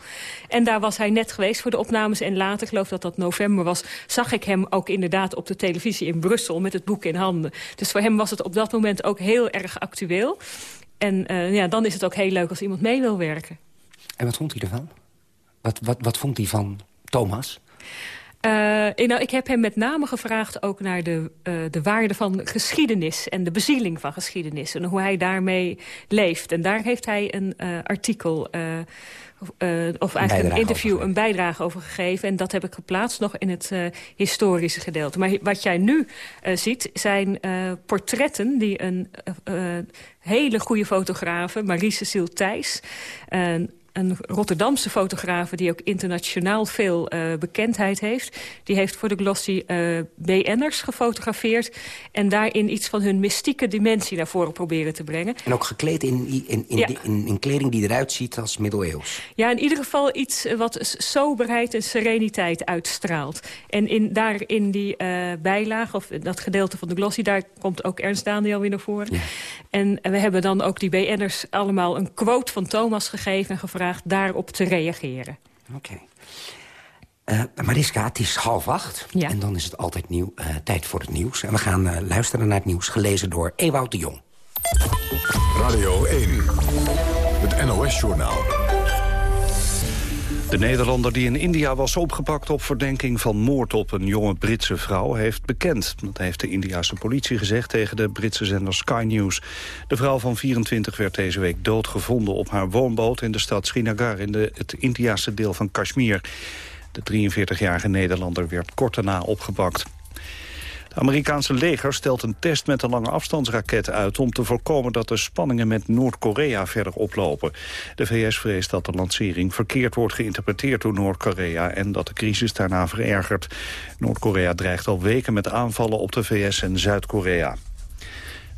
En daar was hij net geweest voor de opnames. En later, geloof dat dat november was, zag ik hem ook inderdaad op de televisie in Brussel met het boek in handen. Dus voor hem was het op dat moment ook heel erg actueel. En ja, dan is het ook heel leuk als iemand mee wil werken. En wat vond hij ervan? Wat, wat, wat vond hij van Thomas? Uh, nou, ik heb hem met name gevraagd ook naar de, uh, de waarde van geschiedenis... en de bezieling van geschiedenis en hoe hij daarmee leeft. En daar heeft hij een uh, artikel... of eigenlijk een interview, een bijdrage over gegeven. En dat heb ik geplaatst nog in het historische gedeelte. Maar wat jij nu ziet zijn portretten die een hele goede fotografe... Marie-Cecile Thijs een Rotterdamse fotografe die ook internationaal veel uh, bekendheid heeft. Die heeft voor de Glossy uh, BN'ers gefotografeerd... en daarin iets van hun mystieke dimensie naar voren proberen te brengen. En ook gekleed in, in, in, in, in kleding die eruit ziet als middeleeuws. Ja, in ieder geval iets wat soberheid en sereniteit uitstraalt. En in, daar in die uh, bijlage, of dat gedeelte van de Glossy... daar komt ook Ernst Daniel weer naar voren. Ja. En we hebben dan ook die BN'ers allemaal een quote van Thomas gegeven... en gevraagd daarop te reageren. Oké. Okay. Uh, Mariska, het is half acht. Ja. En dan is het altijd nieuw, uh, tijd voor het nieuws. En we gaan uh, luisteren naar het nieuws, gelezen door Ewout de Jong. Radio 1, het NOS-journaal. De Nederlander die in India was opgepakt op verdenking van moord op een jonge Britse vrouw heeft bekend. Dat heeft de Indiase politie gezegd tegen de Britse zender Sky News. De vrouw van 24 werd deze week doodgevonden op haar woonboot in de stad Srinagar in het Indiase deel van Kashmir. De 43-jarige Nederlander werd kort daarna opgepakt. Het Amerikaanse leger stelt een test met een lange afstandsraket uit... om te voorkomen dat de spanningen met Noord-Korea verder oplopen. De VS vreest dat de lancering verkeerd wordt geïnterpreteerd door Noord-Korea... en dat de crisis daarna verergert. Noord-Korea dreigt al weken met aanvallen op de VS en Zuid-Korea.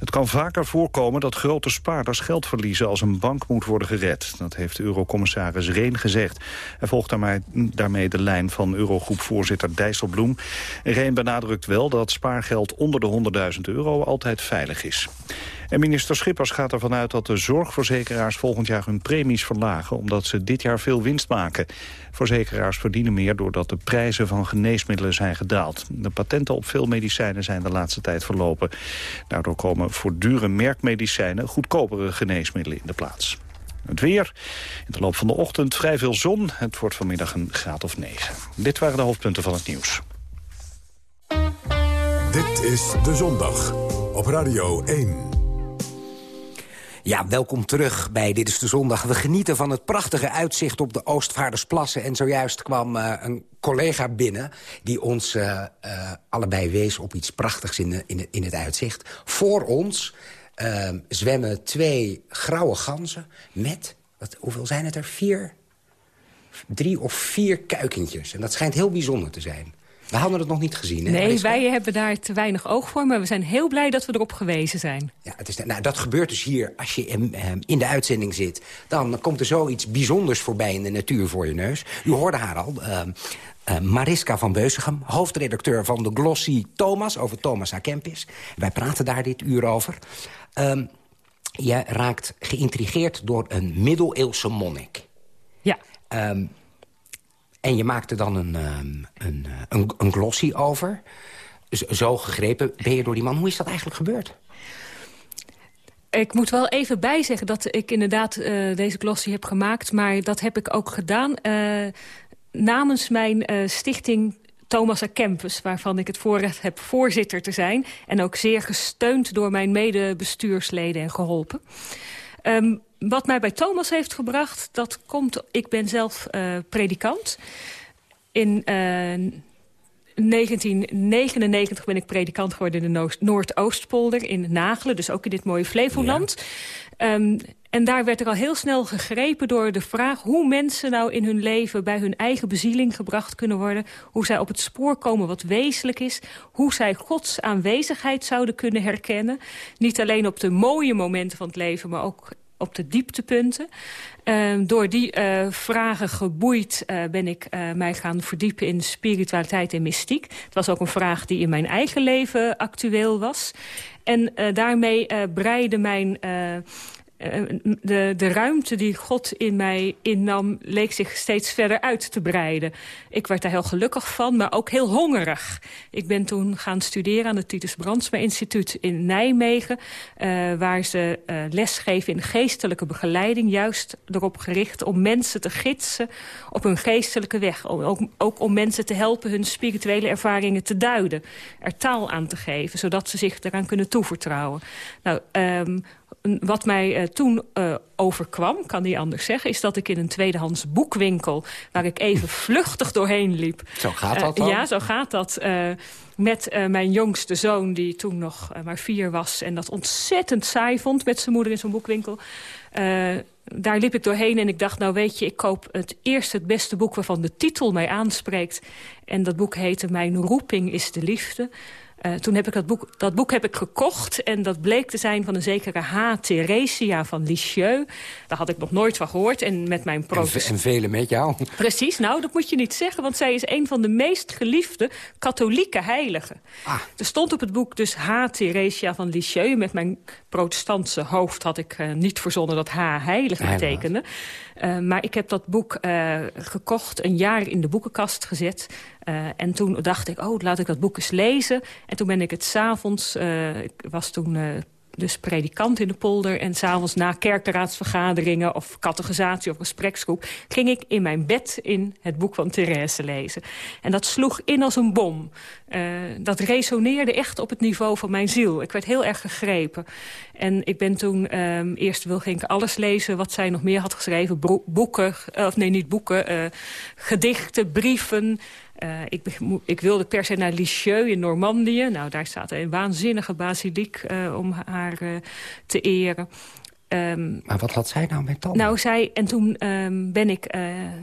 Het kan vaker voorkomen dat grote spaarders geld verliezen als een bank moet worden gered. Dat heeft eurocommissaris Reen gezegd. Hij volgt daarmee, de lijn van Eurogroepvoorzitter Dijsselbloem. Reen benadrukt wel dat spaargeld onder de 100.000 euro altijd veilig is. En minister Schippers gaat ervan uit dat de zorgverzekeraars volgend jaar hun premies verlagen... omdat ze dit jaar veel winst maken. Verzekeraars verdienen meer doordat de prijzen van geneesmiddelen zijn gedaald. De patenten op veel medicijnen zijn de laatste tijd verlopen. Daardoor komen voor dure merkmedicijnen goedkopere geneesmiddelen in de plaats. Het weer. In de loop van de ochtend vrij veel zon. Het wordt vanmiddag een graad of 9. Dit waren de hoofdpunten van het nieuws. Dit is De Zondag op Radio 1. Ja, welkom terug bij Dit is de Zondag. We genieten van het prachtige uitzicht op de Oostvaardersplassen. En zojuist kwam uh, een collega binnen die ons uh, uh, allebei wees op iets prachtigs in, in het uitzicht. Voor ons zwemmen twee grauwe ganzen met, wat, hoeveel zijn het er? Vier? Drie of vier kuikentjes. En dat schijnt heel bijzonder te zijn. We hadden het nog niet gezien. Hè, nee, wij hebben daar te weinig oog voor. Maar we zijn heel blij dat we erop gewezen zijn. Ja, het is, nou, dat gebeurt dus hier als je in, in de uitzending zit. Dan komt er zoiets bijzonders voorbij in de natuur voor je neus. U hoorde haar al. Uh, uh, Mariska van Beuzegem, hoofdredacteur van de Glossy Thomas... over Thomas A. Kempis. Wij praten daar dit uur over. Um, je raakt geïntrigeerd door een middeleeuwse monnik. Ja. Um, en je maakte dan een, ehm, een, eh, een, een glossy over. Zo gegrepen ben je door die man. Hoe is dat eigenlijk gebeurd? Ik moet wel even bijzeggen dat ik inderdaad uh, deze glossy heb gemaakt. Maar dat heb ik ook gedaan uh, namens mijn stichting Thomas A. Campus... waarvan ik het voorrecht heb voorzitter te zijn. En ook zeer gesteund door mijn medebestuursleden en geholpen. Um, wat mij bij Thomas heeft gebracht, dat komt... Ik ben zelf uh, predikant. In uh, 1999 ben ik predikant geworden in de Noordoostpolder in Nagelen. Dus ook in dit mooie Flevoland. Ja. Um, en daar werd er al heel snel gegrepen door de vraag... hoe mensen nou in hun leven bij hun eigen bezieling gebracht kunnen worden. Hoe zij op het spoor komen wat wezenlijk is. Hoe zij Gods aanwezigheid zouden kunnen herkennen. Niet alleen op de mooie momenten van het leven... maar ook op de dieptepunten. Uh, door die uh, vragen geboeid uh, ben ik mij gaan verdiepen in spiritualiteit en mystiek. Het was ook een vraag die in mijn eigen leven actueel was. En daarmee breidde mijn de, de ruimte die God in mij innam... leek zich steeds verder uit te breiden. Ik werd daar heel gelukkig van, maar ook heel hongerig. Ik ben toen gaan studeren aan het Titus Brandsma Instituut in Nijmegen... Uh, waar ze uh, lesgeven in geestelijke begeleiding... juist erop gericht om mensen te gidsen op hun geestelijke weg. Ook, ook om mensen te helpen hun spirituele ervaringen te duiden. Er taal aan te geven, zodat ze zich eraan kunnen toevertrouwen. Nou, um, wat mij uh, toen uh, overkwam, kan niet anders zeggen... is dat ik in een tweedehands boekwinkel... waar ik even vluchtig doorheen liep... Zo gaat dat dan? Uh, ja, zo gaat dat. met mijn jongste zoon, die toen nog maar vier was... en dat ontzettend saai vond met zijn moeder in zo'n boekwinkel... daar liep ik doorheen en ik dacht, nou weet je... ik koop het eerste, het beste boek waarvan de titel mij aanspreekt. En dat boek heette Mijn roeping is de liefde... Uh, toen heb ik dat boek, dat boek heb ik gekocht en dat bleek te zijn van een zekere H. Theresia van Lisieux. Daar had ik nog nooit van gehoord. En met mijn protest... En, en velen met jou. Precies, nou dat moet je niet zeggen, want zij is een van de meest geliefde katholieke heiligen. Ah. Er stond op het boek dus H. Theresia van Lisieux. Met mijn protestantse hoofd had ik uh, niet verzonnen dat H. heilige betekende. Uh, maar ik heb dat boek gekocht, een jaar in de boekenkast gezet. Uh, en toen dacht ik, oh, laat ik dat boek eens lezen. En toen ben ik het s'avonds, ik was toen dus predikant in de polder. En s'avonds na kerkenraadsvergaderingen of categorisatie of gespreksgroep... ging ik in mijn bed in het boek van Therese lezen. En dat sloeg in als een bom. Uh, dat resoneerde echt op het niveau van mijn ziel. Ik werd heel erg gegrepen. En ik ben toen, um, eerst wil ging ik alles lezen wat zij nog meer had geschreven. boeken, of nee, niet boeken, uh, gedichten, brieven... Uh, ik, ik, wilde per se naar Lisieux in Normandië. Nou, daar staat een waanzinnige basiliek uh, om haar uh, te eren. Um, maar wat had zij nou met Thomas? Nou, zij, en toen um, ben ik, uh,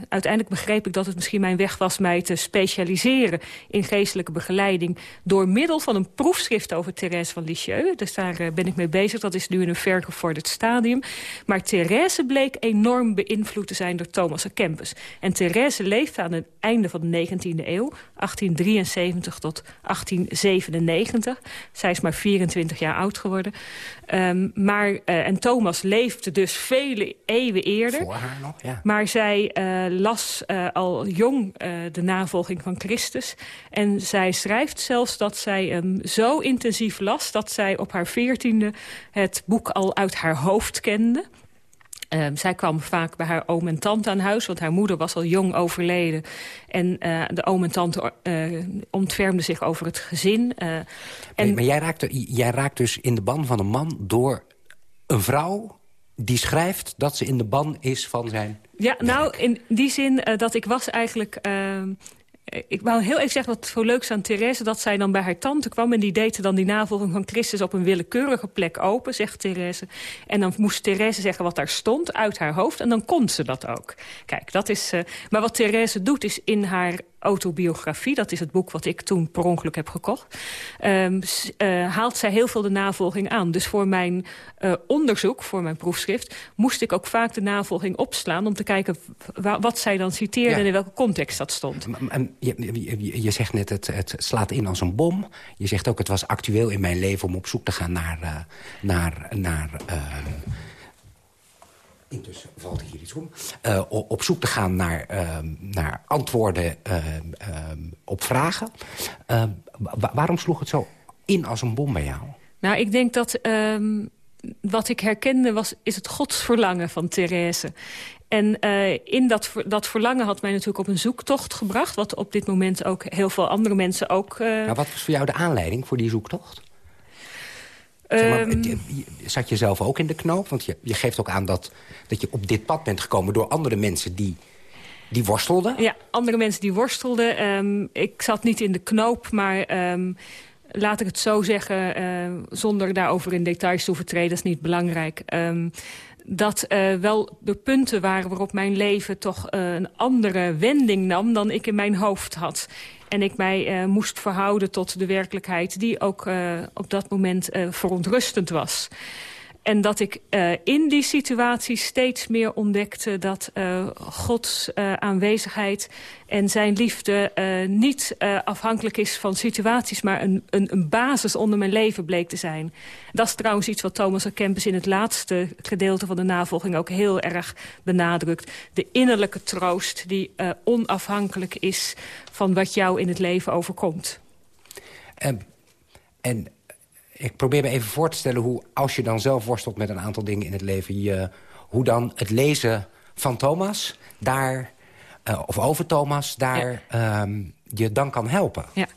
uiteindelijk begreep ik dat het misschien mijn weg was mij te specialiseren in geestelijke begeleiding door middel van een proefschrift over Therese van Lisieux. Dus daar uh, ben ik mee bezig. Dat is nu in een vergevorderd stadium. Maar Therese bleek enorm beïnvloed te zijn door Thomas à Kempis. En Therese leefde aan het einde van de 19e eeuw, 1873 tot 1897. Zij is maar 24 jaar oud geworden. Um, maar, uh, en Thomas leefde dus vele eeuwen eerder. Voor haar nog, ja. Maar zij uh, las uh, al jong de navolging van Christus. En zij schrijft zelfs dat zij hem zo intensief las... dat zij op haar veertiende het boek al uit haar hoofd kende... Uh, zij kwam vaak bij haar oom en tante aan huis, want haar moeder was al jong overleden. En uh, de oom en tante uh, ontfermden zich over het gezin. en... Maar jij, raakt, jij raakt dus in de ban van een man door een vrouw die schrijft dat ze in de ban is van zijn... Ja, nou, in die zin dat ik was eigenlijk... Ehm, ik wou heel even zeggen wat voor leuks aan Therese... dat zij dan bij haar tante kwam en die deed dan die navolging van Christus... op een willekeurige plek open, zegt Therese. En dan moest Therese zeggen wat daar stond uit haar hoofd... en dan kon ze dat ook. Kijk, dat is... Uh, maar wat Therese doet is in haar autobiografie... dat is het boek wat ik toen per ongeluk heb gekocht... Um, uh, haalt zij heel veel de navolging aan. Dus voor mijn uh, onderzoek, voor mijn proefschrift... moest ik ook vaak de navolging opslaan... om te kijken wat zij dan citeerde ja. en in welke context dat stond. En je, je, je, zegt net, het, het slaat in als een bom. Je zegt ook, het was actueel in mijn leven om op zoek te gaan naar... Uh, naar, naar Intussen valt hier iets om. Uh, op zoek te gaan naar, uh, naar antwoorden uh, op vragen. Ehm, waarom sloeg het zo in als een bom bij jou? Nou, ik denk dat ehm, wat ik herkende was, is het godsverlangen van Therese. En uh, in dat, dat verlangen had mij natuurlijk op een zoektocht gebracht... wat op dit moment ook heel veel andere mensen ook... Uh... Nou, wat was voor jou de aanleiding voor die zoektocht? Zeg maar, um, zat je zelf ook in de knoop? Want je, je geeft ook aan dat, dat je op dit pad bent gekomen... door andere mensen die, die worstelden? Ja, andere mensen die worstelden. Um, ik zat niet in de knoop, maar... Um, laat ik het zo zeggen, uh, zonder daarover in details te hoeven treden, dat is niet belangrijk. Um, dat uh, wel de punten waren waarop mijn leven toch uh, een andere wending nam dan ik in mijn hoofd had. En ik mij uh, moest verhouden tot de werkelijkheid die ook op dat moment verontrustend was. En dat ik uh, in die situatie steeds meer ontdekte... dat uh, Gods uh, aanwezigheid en zijn liefde niet afhankelijk is van situaties... maar een, een, een, basis onder mijn leven bleek te zijn. Dat is trouwens iets wat Thomas. Kempis in het laatste gedeelte van de navolging... ook heel erg benadrukt. De innerlijke troost die onafhankelijk is van wat jou in het leven overkomt. En, en ik probeer me even voor te stellen hoe, als je dan zelf worstelt met een aantal dingen in het leven... Je, hoe dan het lezen van Thomas, daar, uh, of over Thomas, daar ja. um, je dan kan helpen. Ja.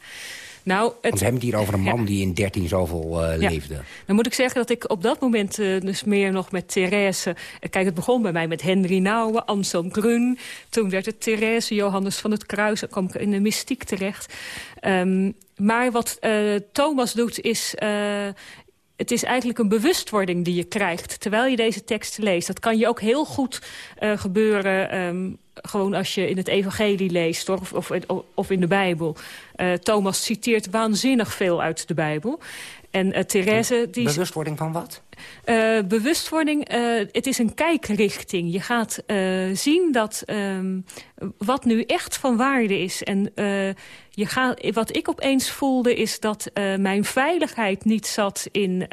Nou, het... Want we hebben het hier over een man ja. die in 13 zoveel uh, ja. leefde. Dan moet ik zeggen dat ik op dat moment uh, dus meer nog met Therese... kijk, het begon bij mij met Henry Nouwen, Anselm Grun. Toen werd het Therese, Johannes van het Kruis. Dan kwam ik in de mystiek terecht. Um, maar wat uh, Thomas doet is... Uh, het is eigenlijk een bewustwording die je krijgt terwijl je deze tekst leest. Dat kan je ook heel goed uh, gebeuren um, gewoon als je in het evangelie leest of, of, of in de Bijbel. Thomas citeert waanzinnig veel uit de Bijbel. En uh, Therese... Die... Bewustwording van wat? Uh, bewustwording, uh, het is een kijkrichting. Je gaat zien dat um, wat nu echt van waarde is. En je gaat, wat ik opeens voelde is dat mijn veiligheid niet zat in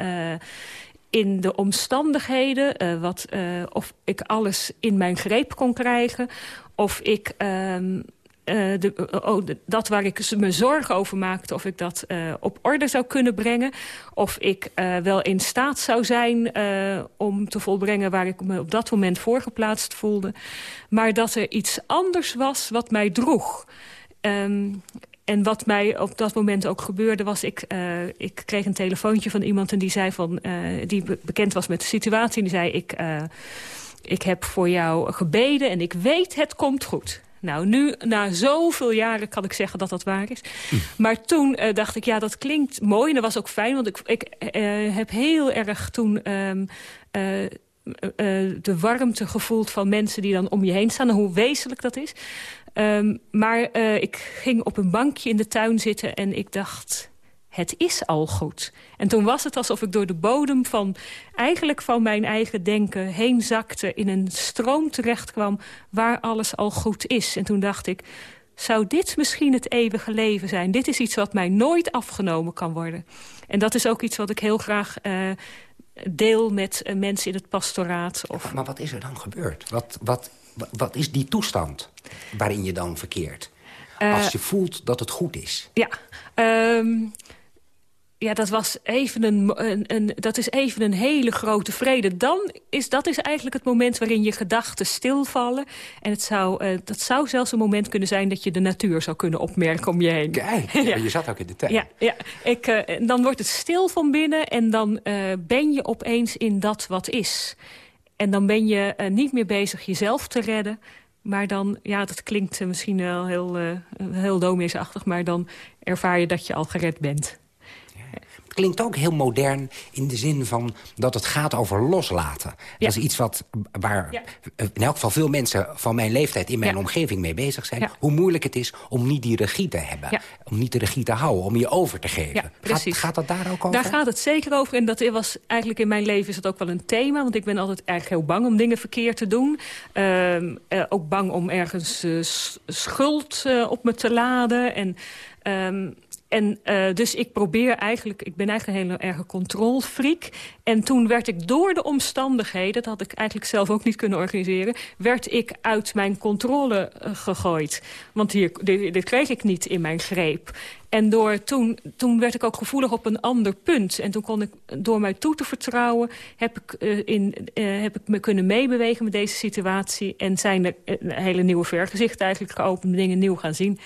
in de omstandigheden, uh, wat, uh, of ik alles in mijn greep kon krijgen, of ik um, uh, de, oh, dat waar ik me zorgen over maakte... of ik dat uh, op orde zou kunnen brengen. Of ik wel in staat zou zijn om te volbrengen... waar ik me op dat moment voorgeplaatst voelde. Maar dat er iets anders was wat mij droeg. Um, en wat mij op dat moment ook gebeurde was... ik, ik kreeg een telefoontje van iemand en die, zei van, die bekend was met de situatie. En die zei, ik, ik heb voor jou gebeden en ik weet het komt goed. Nou, nu, na zoveel jaren kan ik zeggen dat dat waar is. Hm. Maar toen uh, dacht ik, ja, dat klinkt mooi. En dat was ook fijn, want ik, ik uh, heb heel erg toen... Um, uh, de warmte gevoeld van mensen die dan om je heen staan... en hoe wezenlijk dat is. Um, maar ik ging op een bankje in de tuin zitten en ik dacht het is al goed. En toen was het alsof ik door de bodem van, eigenlijk van mijn eigen denken heen zakte... in een stroom terecht kwam waar alles al goed is. En toen dacht ik, zou dit misschien het eeuwige leven zijn? Dit is iets wat mij nooit afgenomen kan worden. En dat is ook iets wat ik heel graag uh, deel met uh, mensen in het pastoraat. Of... Maar wat is er dan gebeurd? Wat, wat, wat is die toestand waarin je dan verkeert? Uh, Als je voelt dat het goed is. Ja, um, ja, dat, was even een, een, een, dat is even een hele grote vrede. Dan is dat is eigenlijk het moment waarin je gedachten stilvallen. En het zou, uh, dat zou zelfs een moment kunnen zijn... dat je de natuur zou kunnen opmerken om je heen. Kijk, [LAUGHS] ja. je zat ook in de tuin. Ja, ja ik, uh, dan wordt het stil van binnen... en dan uh, ben je opeens in dat wat is. En dan ben je niet meer bezig jezelf te redden... Maar dan, ja, dat klinkt misschien wel heel, heel domineesachtig... maar dan ervaar je dat je al gered bent klinkt ook heel modern in de zin van dat het gaat over loslaten. Ja. Dat is iets wat, waar ja. in elk geval veel mensen van mijn leeftijd in mijn ja. omgeving mee bezig zijn. Hoe moeilijk het is om niet die regie te hebben. Om niet de regie te houden, om je over te geven. Gaat, gaat, dat daar ook over? Daar gaat het zeker over. En dat was eigenlijk in mijn leven is het ook wel een thema. Want ik ben altijd eigenlijk heel bang om dingen verkeerd te doen. Uh, uh, ook bang om ergens uh, schuld op me te laden. En... Um, en uh, dus ik probeer eigenlijk, ik ben eigenlijk een hele erge controlfreak. En toen werd ik door de omstandigheden, dat had ik eigenlijk zelf ook niet kunnen organiseren... werd ik uit mijn controle uh, gegooid. Want hier, dit, kreeg ik niet in mijn greep. En door, toen, toen werd ik ook gevoelig op een ander punt. En toen kon ik, door mij toe te vertrouwen, heb ik, uh, in, heb ik me kunnen meebewegen met deze situatie. En zijn er een hele nieuwe vergezichten eigenlijk geopend, dingen nieuw gaan zien.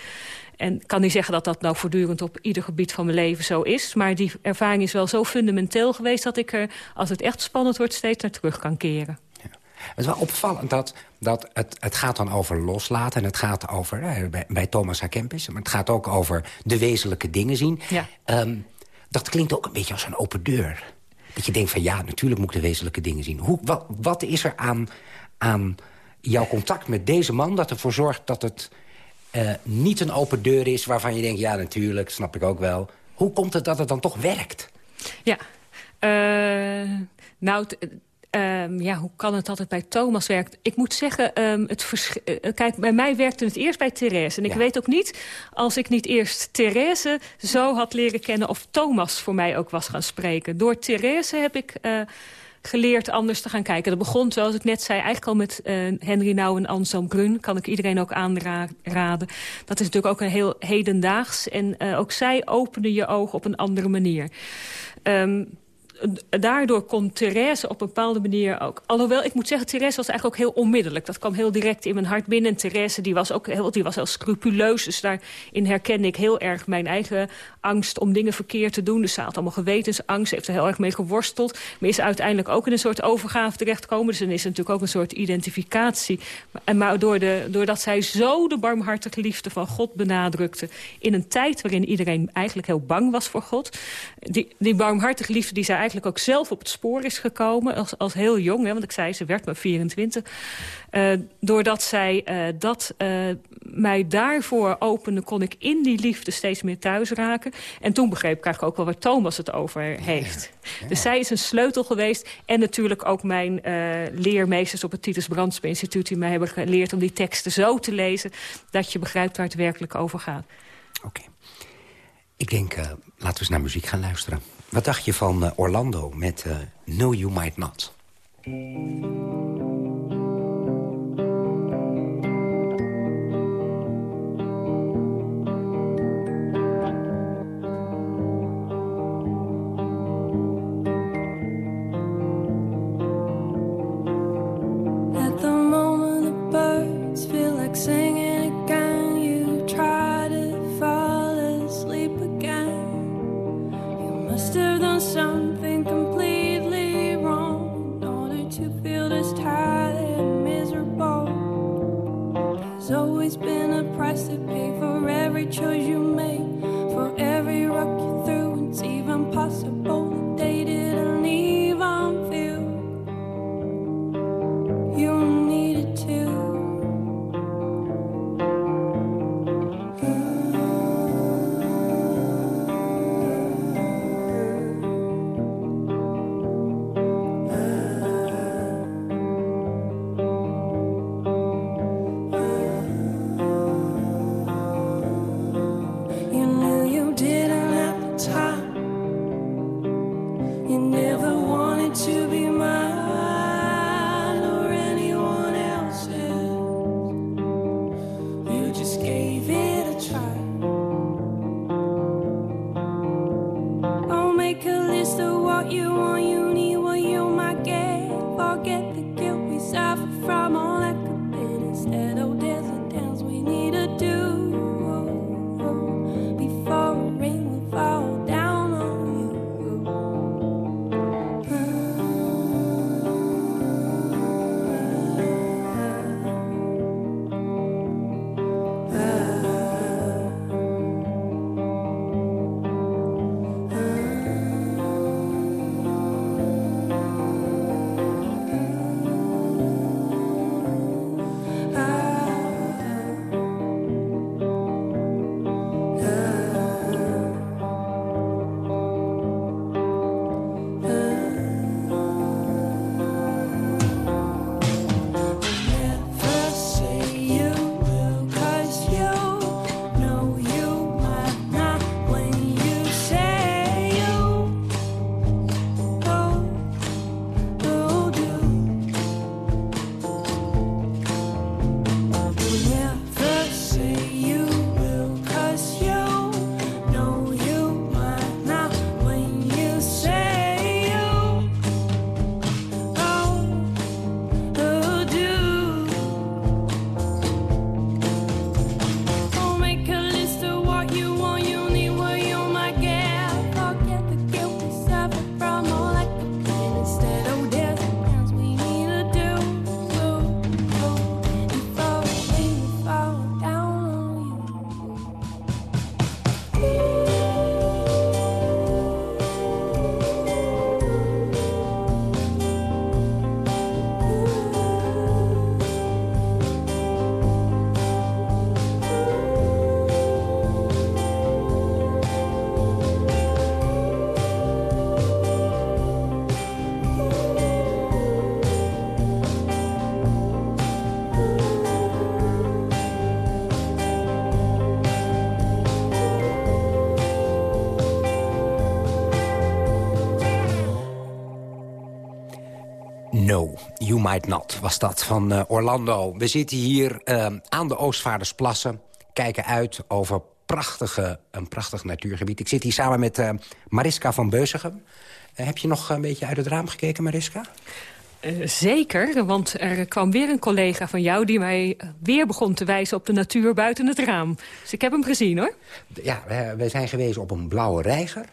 En kan niet zeggen dat dat nou voortdurend op ieder gebied van mijn leven zo is. Maar die ervaring is wel zo fundamenteel geweest... dat ik er, als het echt spannend wordt, steeds naar terug kan keren. Ja. Het is wel opvallend dat, dat het, het gaat dan over loslaten. En het gaat over, eh, bij, bij, Thomas A. Kempis... maar het gaat ook over de wezenlijke dingen zien. Ja. Um, dat klinkt ook een beetje als een open deur. Dat je denkt van ja, natuurlijk moet ik de wezenlijke dingen zien. Hoe, wat, wat is er aan, aan jouw contact met deze man dat ervoor zorgt dat het uh, niet een open deur is waarvan je denkt... ja, natuurlijk, snap ik ook wel. Hoe komt het dat het dan toch werkt? Ja, nou, Ehm, ja, hoe kan het altijd bij Thomas werkt? Ik moet zeggen, um, het uh, kijk, bij mij werkte het eerst bij Therese. En ik weet ook niet, als ik niet eerst Therese zo had leren kennen... of Thomas voor mij ook was gaan spreken. Door Therese heb ik... Uh, geleerd anders te gaan kijken. Dat begon, zoals ik net zei, eigenlijk al met uh, Henry Nouw en Anselm Grun. Kan ik iedereen ook aanraden. Dat is natuurlijk ook een heel hedendaags. En uh, ook zij openen je ogen op een andere manier. Um, daardoor kon Therese op een bepaalde manier ook... Alhoewel, ik moet zeggen, Therese was eigenlijk ook heel onmiddellijk. Dat kwam heel direct in mijn hart binnen. En Therese die was ook heel, die was heel scrupuleus. Dus daarin herkende ik heel erg mijn eigen angst om dingen verkeerd te doen. Dus ze had allemaal gewetensangst. Heeft er heel erg mee geworsteld. Maar is uiteindelijk ook in een soort overgave terechtgekomen. Dus dan is natuurlijk ook een soort identificatie. En maar door de, doordat zij zo de barmhartige liefde van God benadrukte... in een tijd waarin iedereen eigenlijk heel bang was voor God... die, die barmhartige liefde die zij eigenlijk ook zelf op het spoor is gekomen. Als, als heel jong, hè, want ik zei, ze werd maar 24. Uh, doordat zij uh, dat uh, mij daarvoor opende, kon ik in die liefde steeds meer thuis raken. En toen begreep ik eigenlijk ook wel waar Thomas het over heeft. Dus zij is een sleutel geweest. En natuurlijk ook mijn leermeesters op het Titus Brandsma Instituut... die mij hebben geleerd om die teksten zo te lezen... dat je begrijpt waar het werkelijk over gaat. Oké. Ik denk, laten we eens naar muziek gaan luisteren. Wat dacht je van uh, Orlando met uh, No You Might Not? Might Not was dat van uh, Orlando. We zitten hier uh, aan de Oostvaardersplassen. Kijken uit over prachtige, een prachtig natuurgebied. Ik zit hier samen met uh, Mariska van Beuzegem. heb je nog een beetje uit het raam gekeken, Mariska? Uh, zeker, want er kwam weer een collega van jou... die mij weer begon te wijzen op de natuur buiten het raam. Dus ik heb hem gezien, hoor. Ja, we zijn geweest op een blauwe reiger...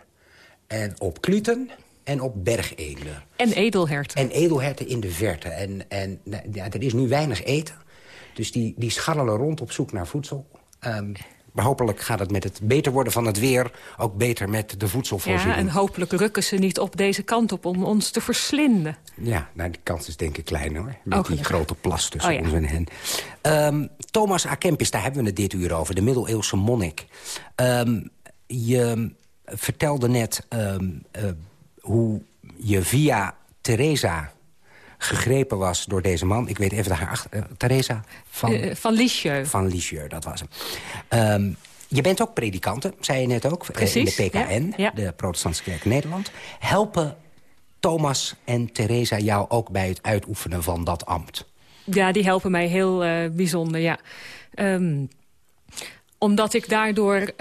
en op kluten en op bergeelen. En edelherten. En edelherten in de verte. En, en ja, er is nu weinig eten. Dus die, die scharrelen rond op zoek naar voedsel. Um, maar hopelijk gaat het met het beter worden van het weer... ook beter met de voedselvoorziening. Ja, en hopelijk rukken ze niet op deze kant op om ons te verslinden. Ja, nou, die kans is denk ik klein hoor. Met oh, die grote plas tussen oh, ja. ons en hen. Um, Thomas A. Kempis, daar hebben we het dit uur over. De middeleeuwse monnik. Um, je vertelde net... Um, uh, hoe je via Teresa gegrepen was door deze man. Ik weet even haar achter... Uh, Teresa van... Uh, van Lisieux. Van Lisieux, dat was hem. Um, je bent ook predikante, zei je net ook, Precies, in de PKN, ja, ja. de Protestantse Kerk Nederland. Helpen Thomas en Teresa jou ook bij het uitoefenen van dat ambt? Ja, die helpen mij heel uh, bijzonder, ja. Um, omdat ik daardoor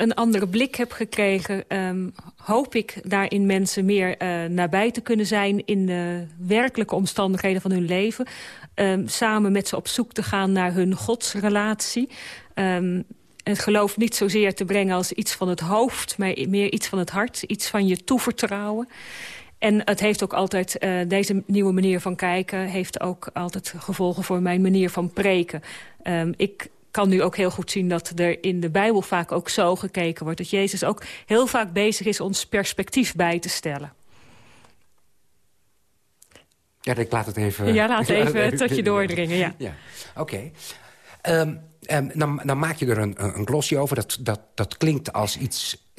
een andere blik heb gekregen... Um, hoop ik daarin mensen meer uh, nabij te kunnen zijn... in de werkelijke omstandigheden van hun leven. Um, samen met ze op zoek te gaan naar hun godsrelatie. Het geloof niet zozeer te brengen als iets van het hoofd... maar meer iets van het hart, iets van je toevertrouwen. En het heeft ook altijd, uh, deze nieuwe manier van kijken... heeft ook altijd gevolgen voor mijn manier van preken. Ik kan nu ook heel goed zien dat er in de Bijbel vaak ook zo gekeken wordt. Dat Jezus ook heel vaak bezig is ons perspectief bij te stellen. Ja, ik laat het even... Ja, laat [LAUGHS] even tot je doordringen, ja. ja. Oké. Okay. Um, um, dan, dan, maak je er een, een glossy over. Dat, dat, dat klinkt als iets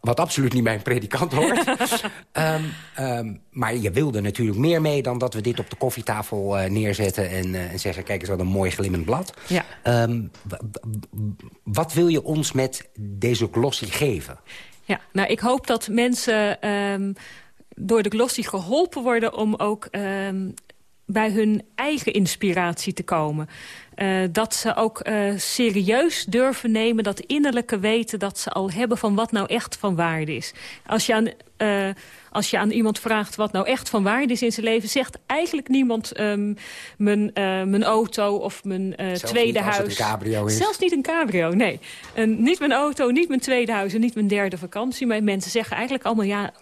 wat absoluut niet mijn predikant hoort. um, [LAUGHS] maar je wilde natuurlijk meer mee dan dat we dit op de koffietafel uh, neerzetten... En, uh, en, zeggen, kijk eens wat een mooi glimmend blad. Ja. wat wil je ons met deze glossy geven? Ja, nou, ik hoop dat mensen door de glossy geholpen worden... om ook bij hun eigen inspiratie te komen. Uh, dat ze ook uh, serieus durven nemen dat innerlijke weten dat ze al hebben van wat nou echt van waarde is. Als je aan, uh, als je aan iemand vraagt wat nou echt van waarde is in zijn leven, zegt eigenlijk niemand um, mijn, mijn auto of mijn tweede huis. Zelfs niet een cabrio is. Zelfs niet een cabrio, nee. En niet mijn auto, niet mijn tweede huis en niet mijn derde vakantie. Maar mensen zeggen eigenlijk allemaal ja,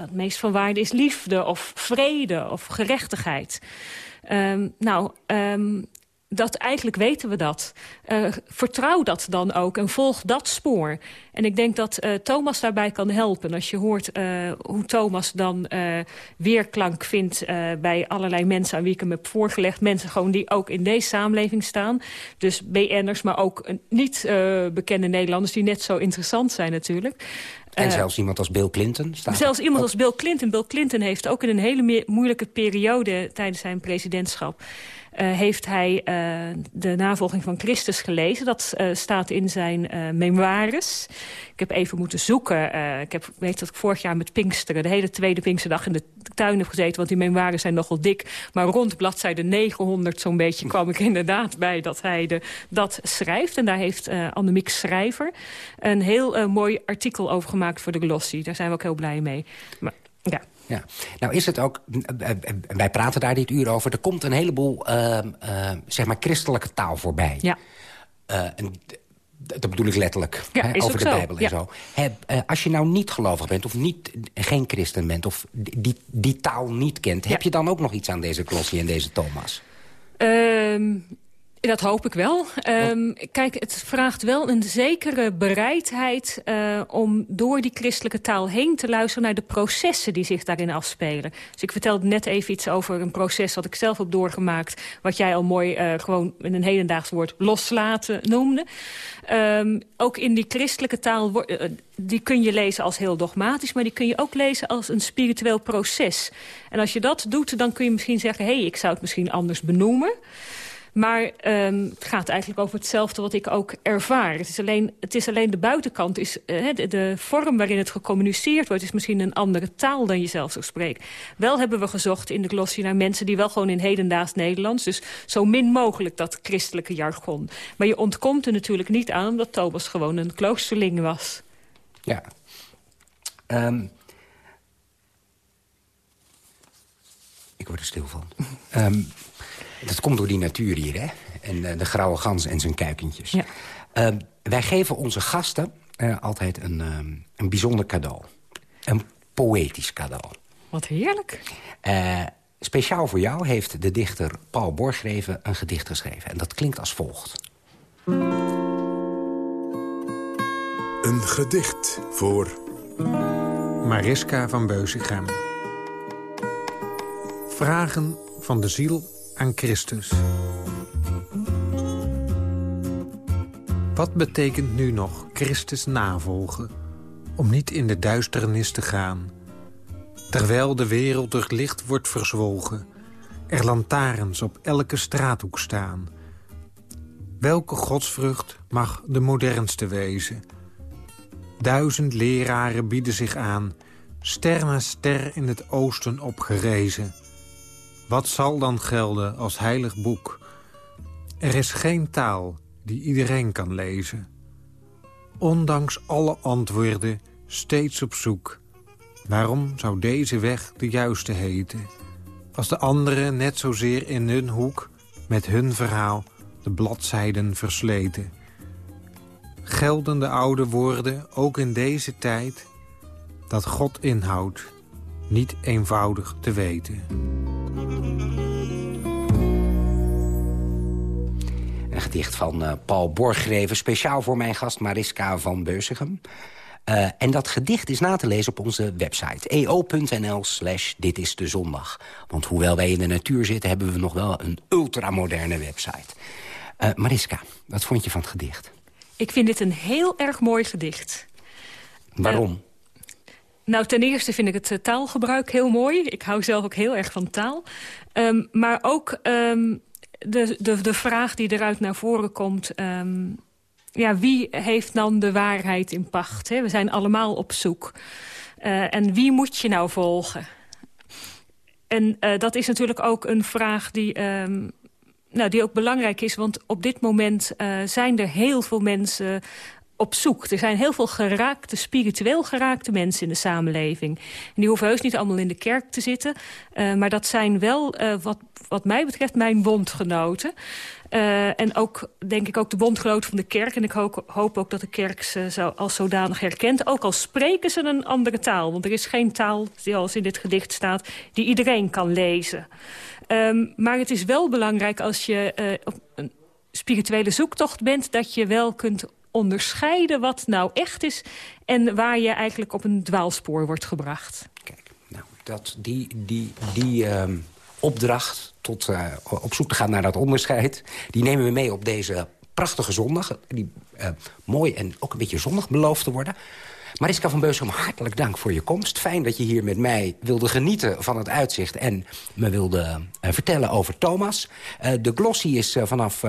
het meest van waarde is liefde of vrede of gerechtigheid. Um, nou, um, dat eigenlijk weten we dat. Uh, vertrouw dat dan ook en volg dat spoor. En ik denk dat uh, Thomas daarbij kan helpen. Als je hoort uh, hoe Thomas dan weerklank vindt... bij allerlei mensen aan wie ik hem heb voorgelegd. Mensen gewoon die ook in deze samenleving staan. Dus BN'ers, maar ook niet bekende Nederlanders... die net zo interessant zijn natuurlijk. En zelfs iemand als Bill Clinton staat Zelfs iemand als Bill Clinton. Bill Clinton heeft ook in een hele moeilijke periode... tijdens zijn presidentschap heeft hij uh, de navolging van Christus gelezen. Dat uh, staat in zijn memoires. Ik heb even moeten zoeken. ik heb, weet dat ik vorig jaar met Pinksteren... de hele tweede Pinksterdag in de tuin heb gezeten... want die memoires zijn nogal dik. Maar rond bladzijde 900 zo'n beetje kwam ik inderdaad bij... dat hij de, dat schrijft. En daar heeft Annemiek Schrijver een heel mooi artikel over gemaakt voor de Glossy. Daar zijn we ook heel blij mee. Maar, ja. Ja. Nou is het ook, wij praten daar dit uur over... er komt een heleboel, uh, uh, zeg maar, christelijke taal voorbij. Ja. Uh, en, dat bedoel ik letterlijk, ja, hè, over de zo. Bijbel en zo. He, als je nou niet gelovig bent of niet, geen christen bent... of die, die taal niet kent... heb je dan ook nog iets aan deze Klossie en deze Thomas? Um, dat hoop ik wel. Um, kijk, het vraagt wel een zekere bereidheid uh, om door die christelijke taal heen te luisteren naar de processen die zich daarin afspelen. Dus ik vertelde net even iets over een proces dat ik zelf heb doorgemaakt, wat jij al mooi uh, gewoon in een hedendaags woord loslaten noemde. Um, ook in die christelijke taal, uh, die kun je lezen als heel dogmatisch, maar die kun je ook lezen als een spiritueel proces. En als je dat doet, dan kun je misschien zeggen, hé, hey, ik zou het misschien anders benoemen. Maar ehm, het gaat eigenlijk over hetzelfde wat ik ook ervaar. Het is alleen, het is alleen de buitenkant. Is, eh, de, vorm waarin het gecommuniceerd wordt... is misschien een andere taal dan je zelf zo spreekt. Wel hebben we gezocht in de glossie naar mensen... die wel gewoon in hedendaags Nederlands... dus zo min mogelijk dat christelijke jargon. Maar je ontkomt er natuurlijk niet aan... omdat Thomas gewoon een kloosterling was. Ja. Um, ik word er stil van. um, dat komt door die natuur hier, hè? En uh, de grauwe gans en zijn kuikentjes. Ja. Uh, wij geven onze gasten uh, altijd een, um, een bijzonder cadeau. Een poëtisch cadeau. Wat heerlijk. Uh, speciaal voor jou heeft de dichter Paul Borgreven een gedicht geschreven. En dat klinkt als volgt. Een gedicht voor... Mariska van Beuzigem. Vragen van de ziel aan Christus. Wat betekent nu nog Christus navolgen... om niet in de duisternis te gaan... terwijl de wereld door licht wordt verzwolgen... er lantaarns op elke straathoek staan... Welke godsvrucht mag de modernste wezen? Duizend leraren bieden zich aan, ster na ster in het oosten opgerezen. Wat zal dan gelden als heilig boek? Er is geen taal die iedereen kan lezen. Ondanks alle antwoorden steeds op zoek. Waarom zou deze weg de juiste heten? Als de anderen net zozeer in hun hoek... met hun verhaal de bladzijden versleten. Gelden de oude woorden ook in deze tijd... dat God inhoudt, niet eenvoudig te weten. Een gedicht van uh, Paul Borgreven, speciaal voor mijn gast Mariska van Beuzigem. Uh, en dat gedicht is na te lezen op onze website. eo.nl slash dit is de zondag. Want hoewel wij in de natuur zitten... hebben we nog wel een ultramoderne website. Uh, Mariska, wat vond je van het gedicht? Ik vind dit een heel erg mooi gedicht. Waarom? Nou, ten eerste vind ik het uh, taalgebruik heel mooi. Ik hou zelf ook heel erg van taal. Um, maar ook um, de, de, de vraag die eruit naar voren komt... Um, ja, wie heeft dan de waarheid in pacht? Hè? We zijn allemaal op zoek. Uh, en wie moet je nou volgen? En uh, dat is natuurlijk ook een vraag die, nou, die ook belangrijk is. Want op dit moment zijn er heel veel mensen op zoek. Er zijn heel veel geraakte, spiritueel geraakte mensen in de samenleving. En die hoeven heus niet allemaal in de kerk te zitten. Uh, maar dat zijn wel, uh, wat, wat mij betreft, mijn bondgenoten. Uh, en ook, denk ik, ook de bondgenoten van de kerk. En ik hoop, ook dat de kerk ze zo, als zodanig herkent. Ook al spreken ze een andere taal. Want er is geen taal, zoals in dit gedicht staat, die iedereen kan lezen. Um, maar het is wel belangrijk als je op een spirituele zoektocht bent... dat je wel kunt onderscheiden wat nou echt is... en waar je eigenlijk op een dwaalspoor wordt gebracht. Kijk, nou, dat, die, die, die uh, opdracht tot uh, op zoek te gaan naar dat onderscheid... die nemen we mee op deze prachtige zondag. Die uh, mooi en ook een beetje zonnig belooft te worden. Mariska van Beusum, hartelijk dank voor je komst. Fijn dat je hier met mij wilde genieten van het uitzicht... en me wilde uh, vertellen over Thomas. Uh, de glossy is uh, vanaf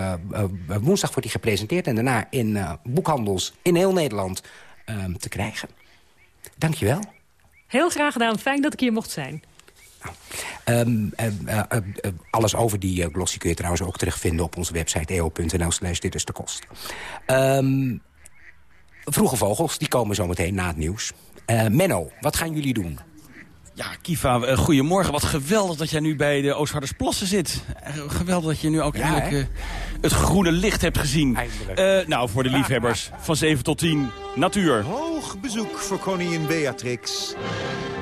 woensdag wordt die gepresenteerd... en daarna in boekhandels in heel Nederland ehm, te krijgen. Dank je wel. Heel graag gedaan. Fijn dat ik hier mocht zijn. Um, uh, uh, uh, alles over die glossy kun je trouwens ook terugvinden op onze website eo.nl slash dit is de kost. Um, Vroege vogels, die komen zometeen na het nieuws. Uh, Menno, wat gaan jullie doen? Ja, Kiva, uh, goedemorgen. Wat geweldig dat jij nu bij de Oostvaardersplassen zit. Uh, geweldig dat je nu ook ja, eindelijk het groene licht hebt gezien. nou, voor de liefhebbers van 7 tot 10, natuur. Hoog bezoek voor koningin Beatrix.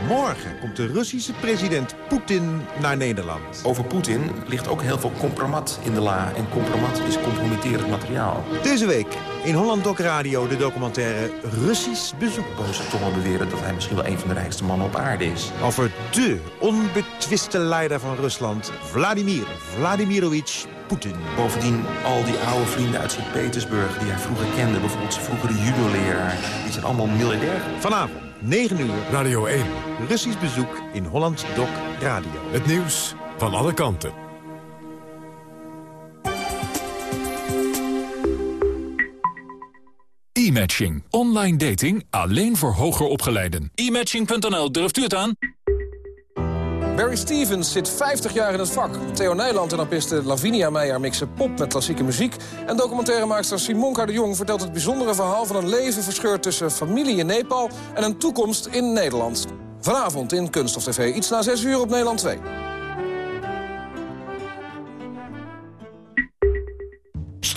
Morgen komt de Russische president Poetin naar Nederland. Over Poetin ligt ook heel veel compromat in de la. En compromat is compromitterend materiaal. Deze week in Holland Doc Radio de documentaire Russisch bezoek. Boze tongen beweren dat hij misschien wel een van de rijkste mannen op aarde is. Over de onbetwiste leider van Rusland, Vladimir Vladimirovich Poetin. Bovendien al die oude vrienden uit Sint-Petersburg die hij vroeger kende. Bijvoorbeeld zijn vroegere judo-leraar. Die zijn allemaal miljardair. Vanavond, 9 uur. Radio 1. Russisch bezoek in Holland Doc Radio. Het nieuws van alle kanten. E-matching. Online dating alleen voor hoger opgeleiden. E-matching.nl, durft u het aan? Barry Stevens zit 50 jaar in het vak. Theo Nijland en artiste Lavinia Meijer mixen pop met klassieke muziek. En documentairemaakster Simonka de Jong vertelt het bijzondere verhaal... van een leven verscheurd tussen familie in Nepal en een toekomst in Nederland. Vanavond in Kunst of TV, iets na 6 uur op Nederland 2.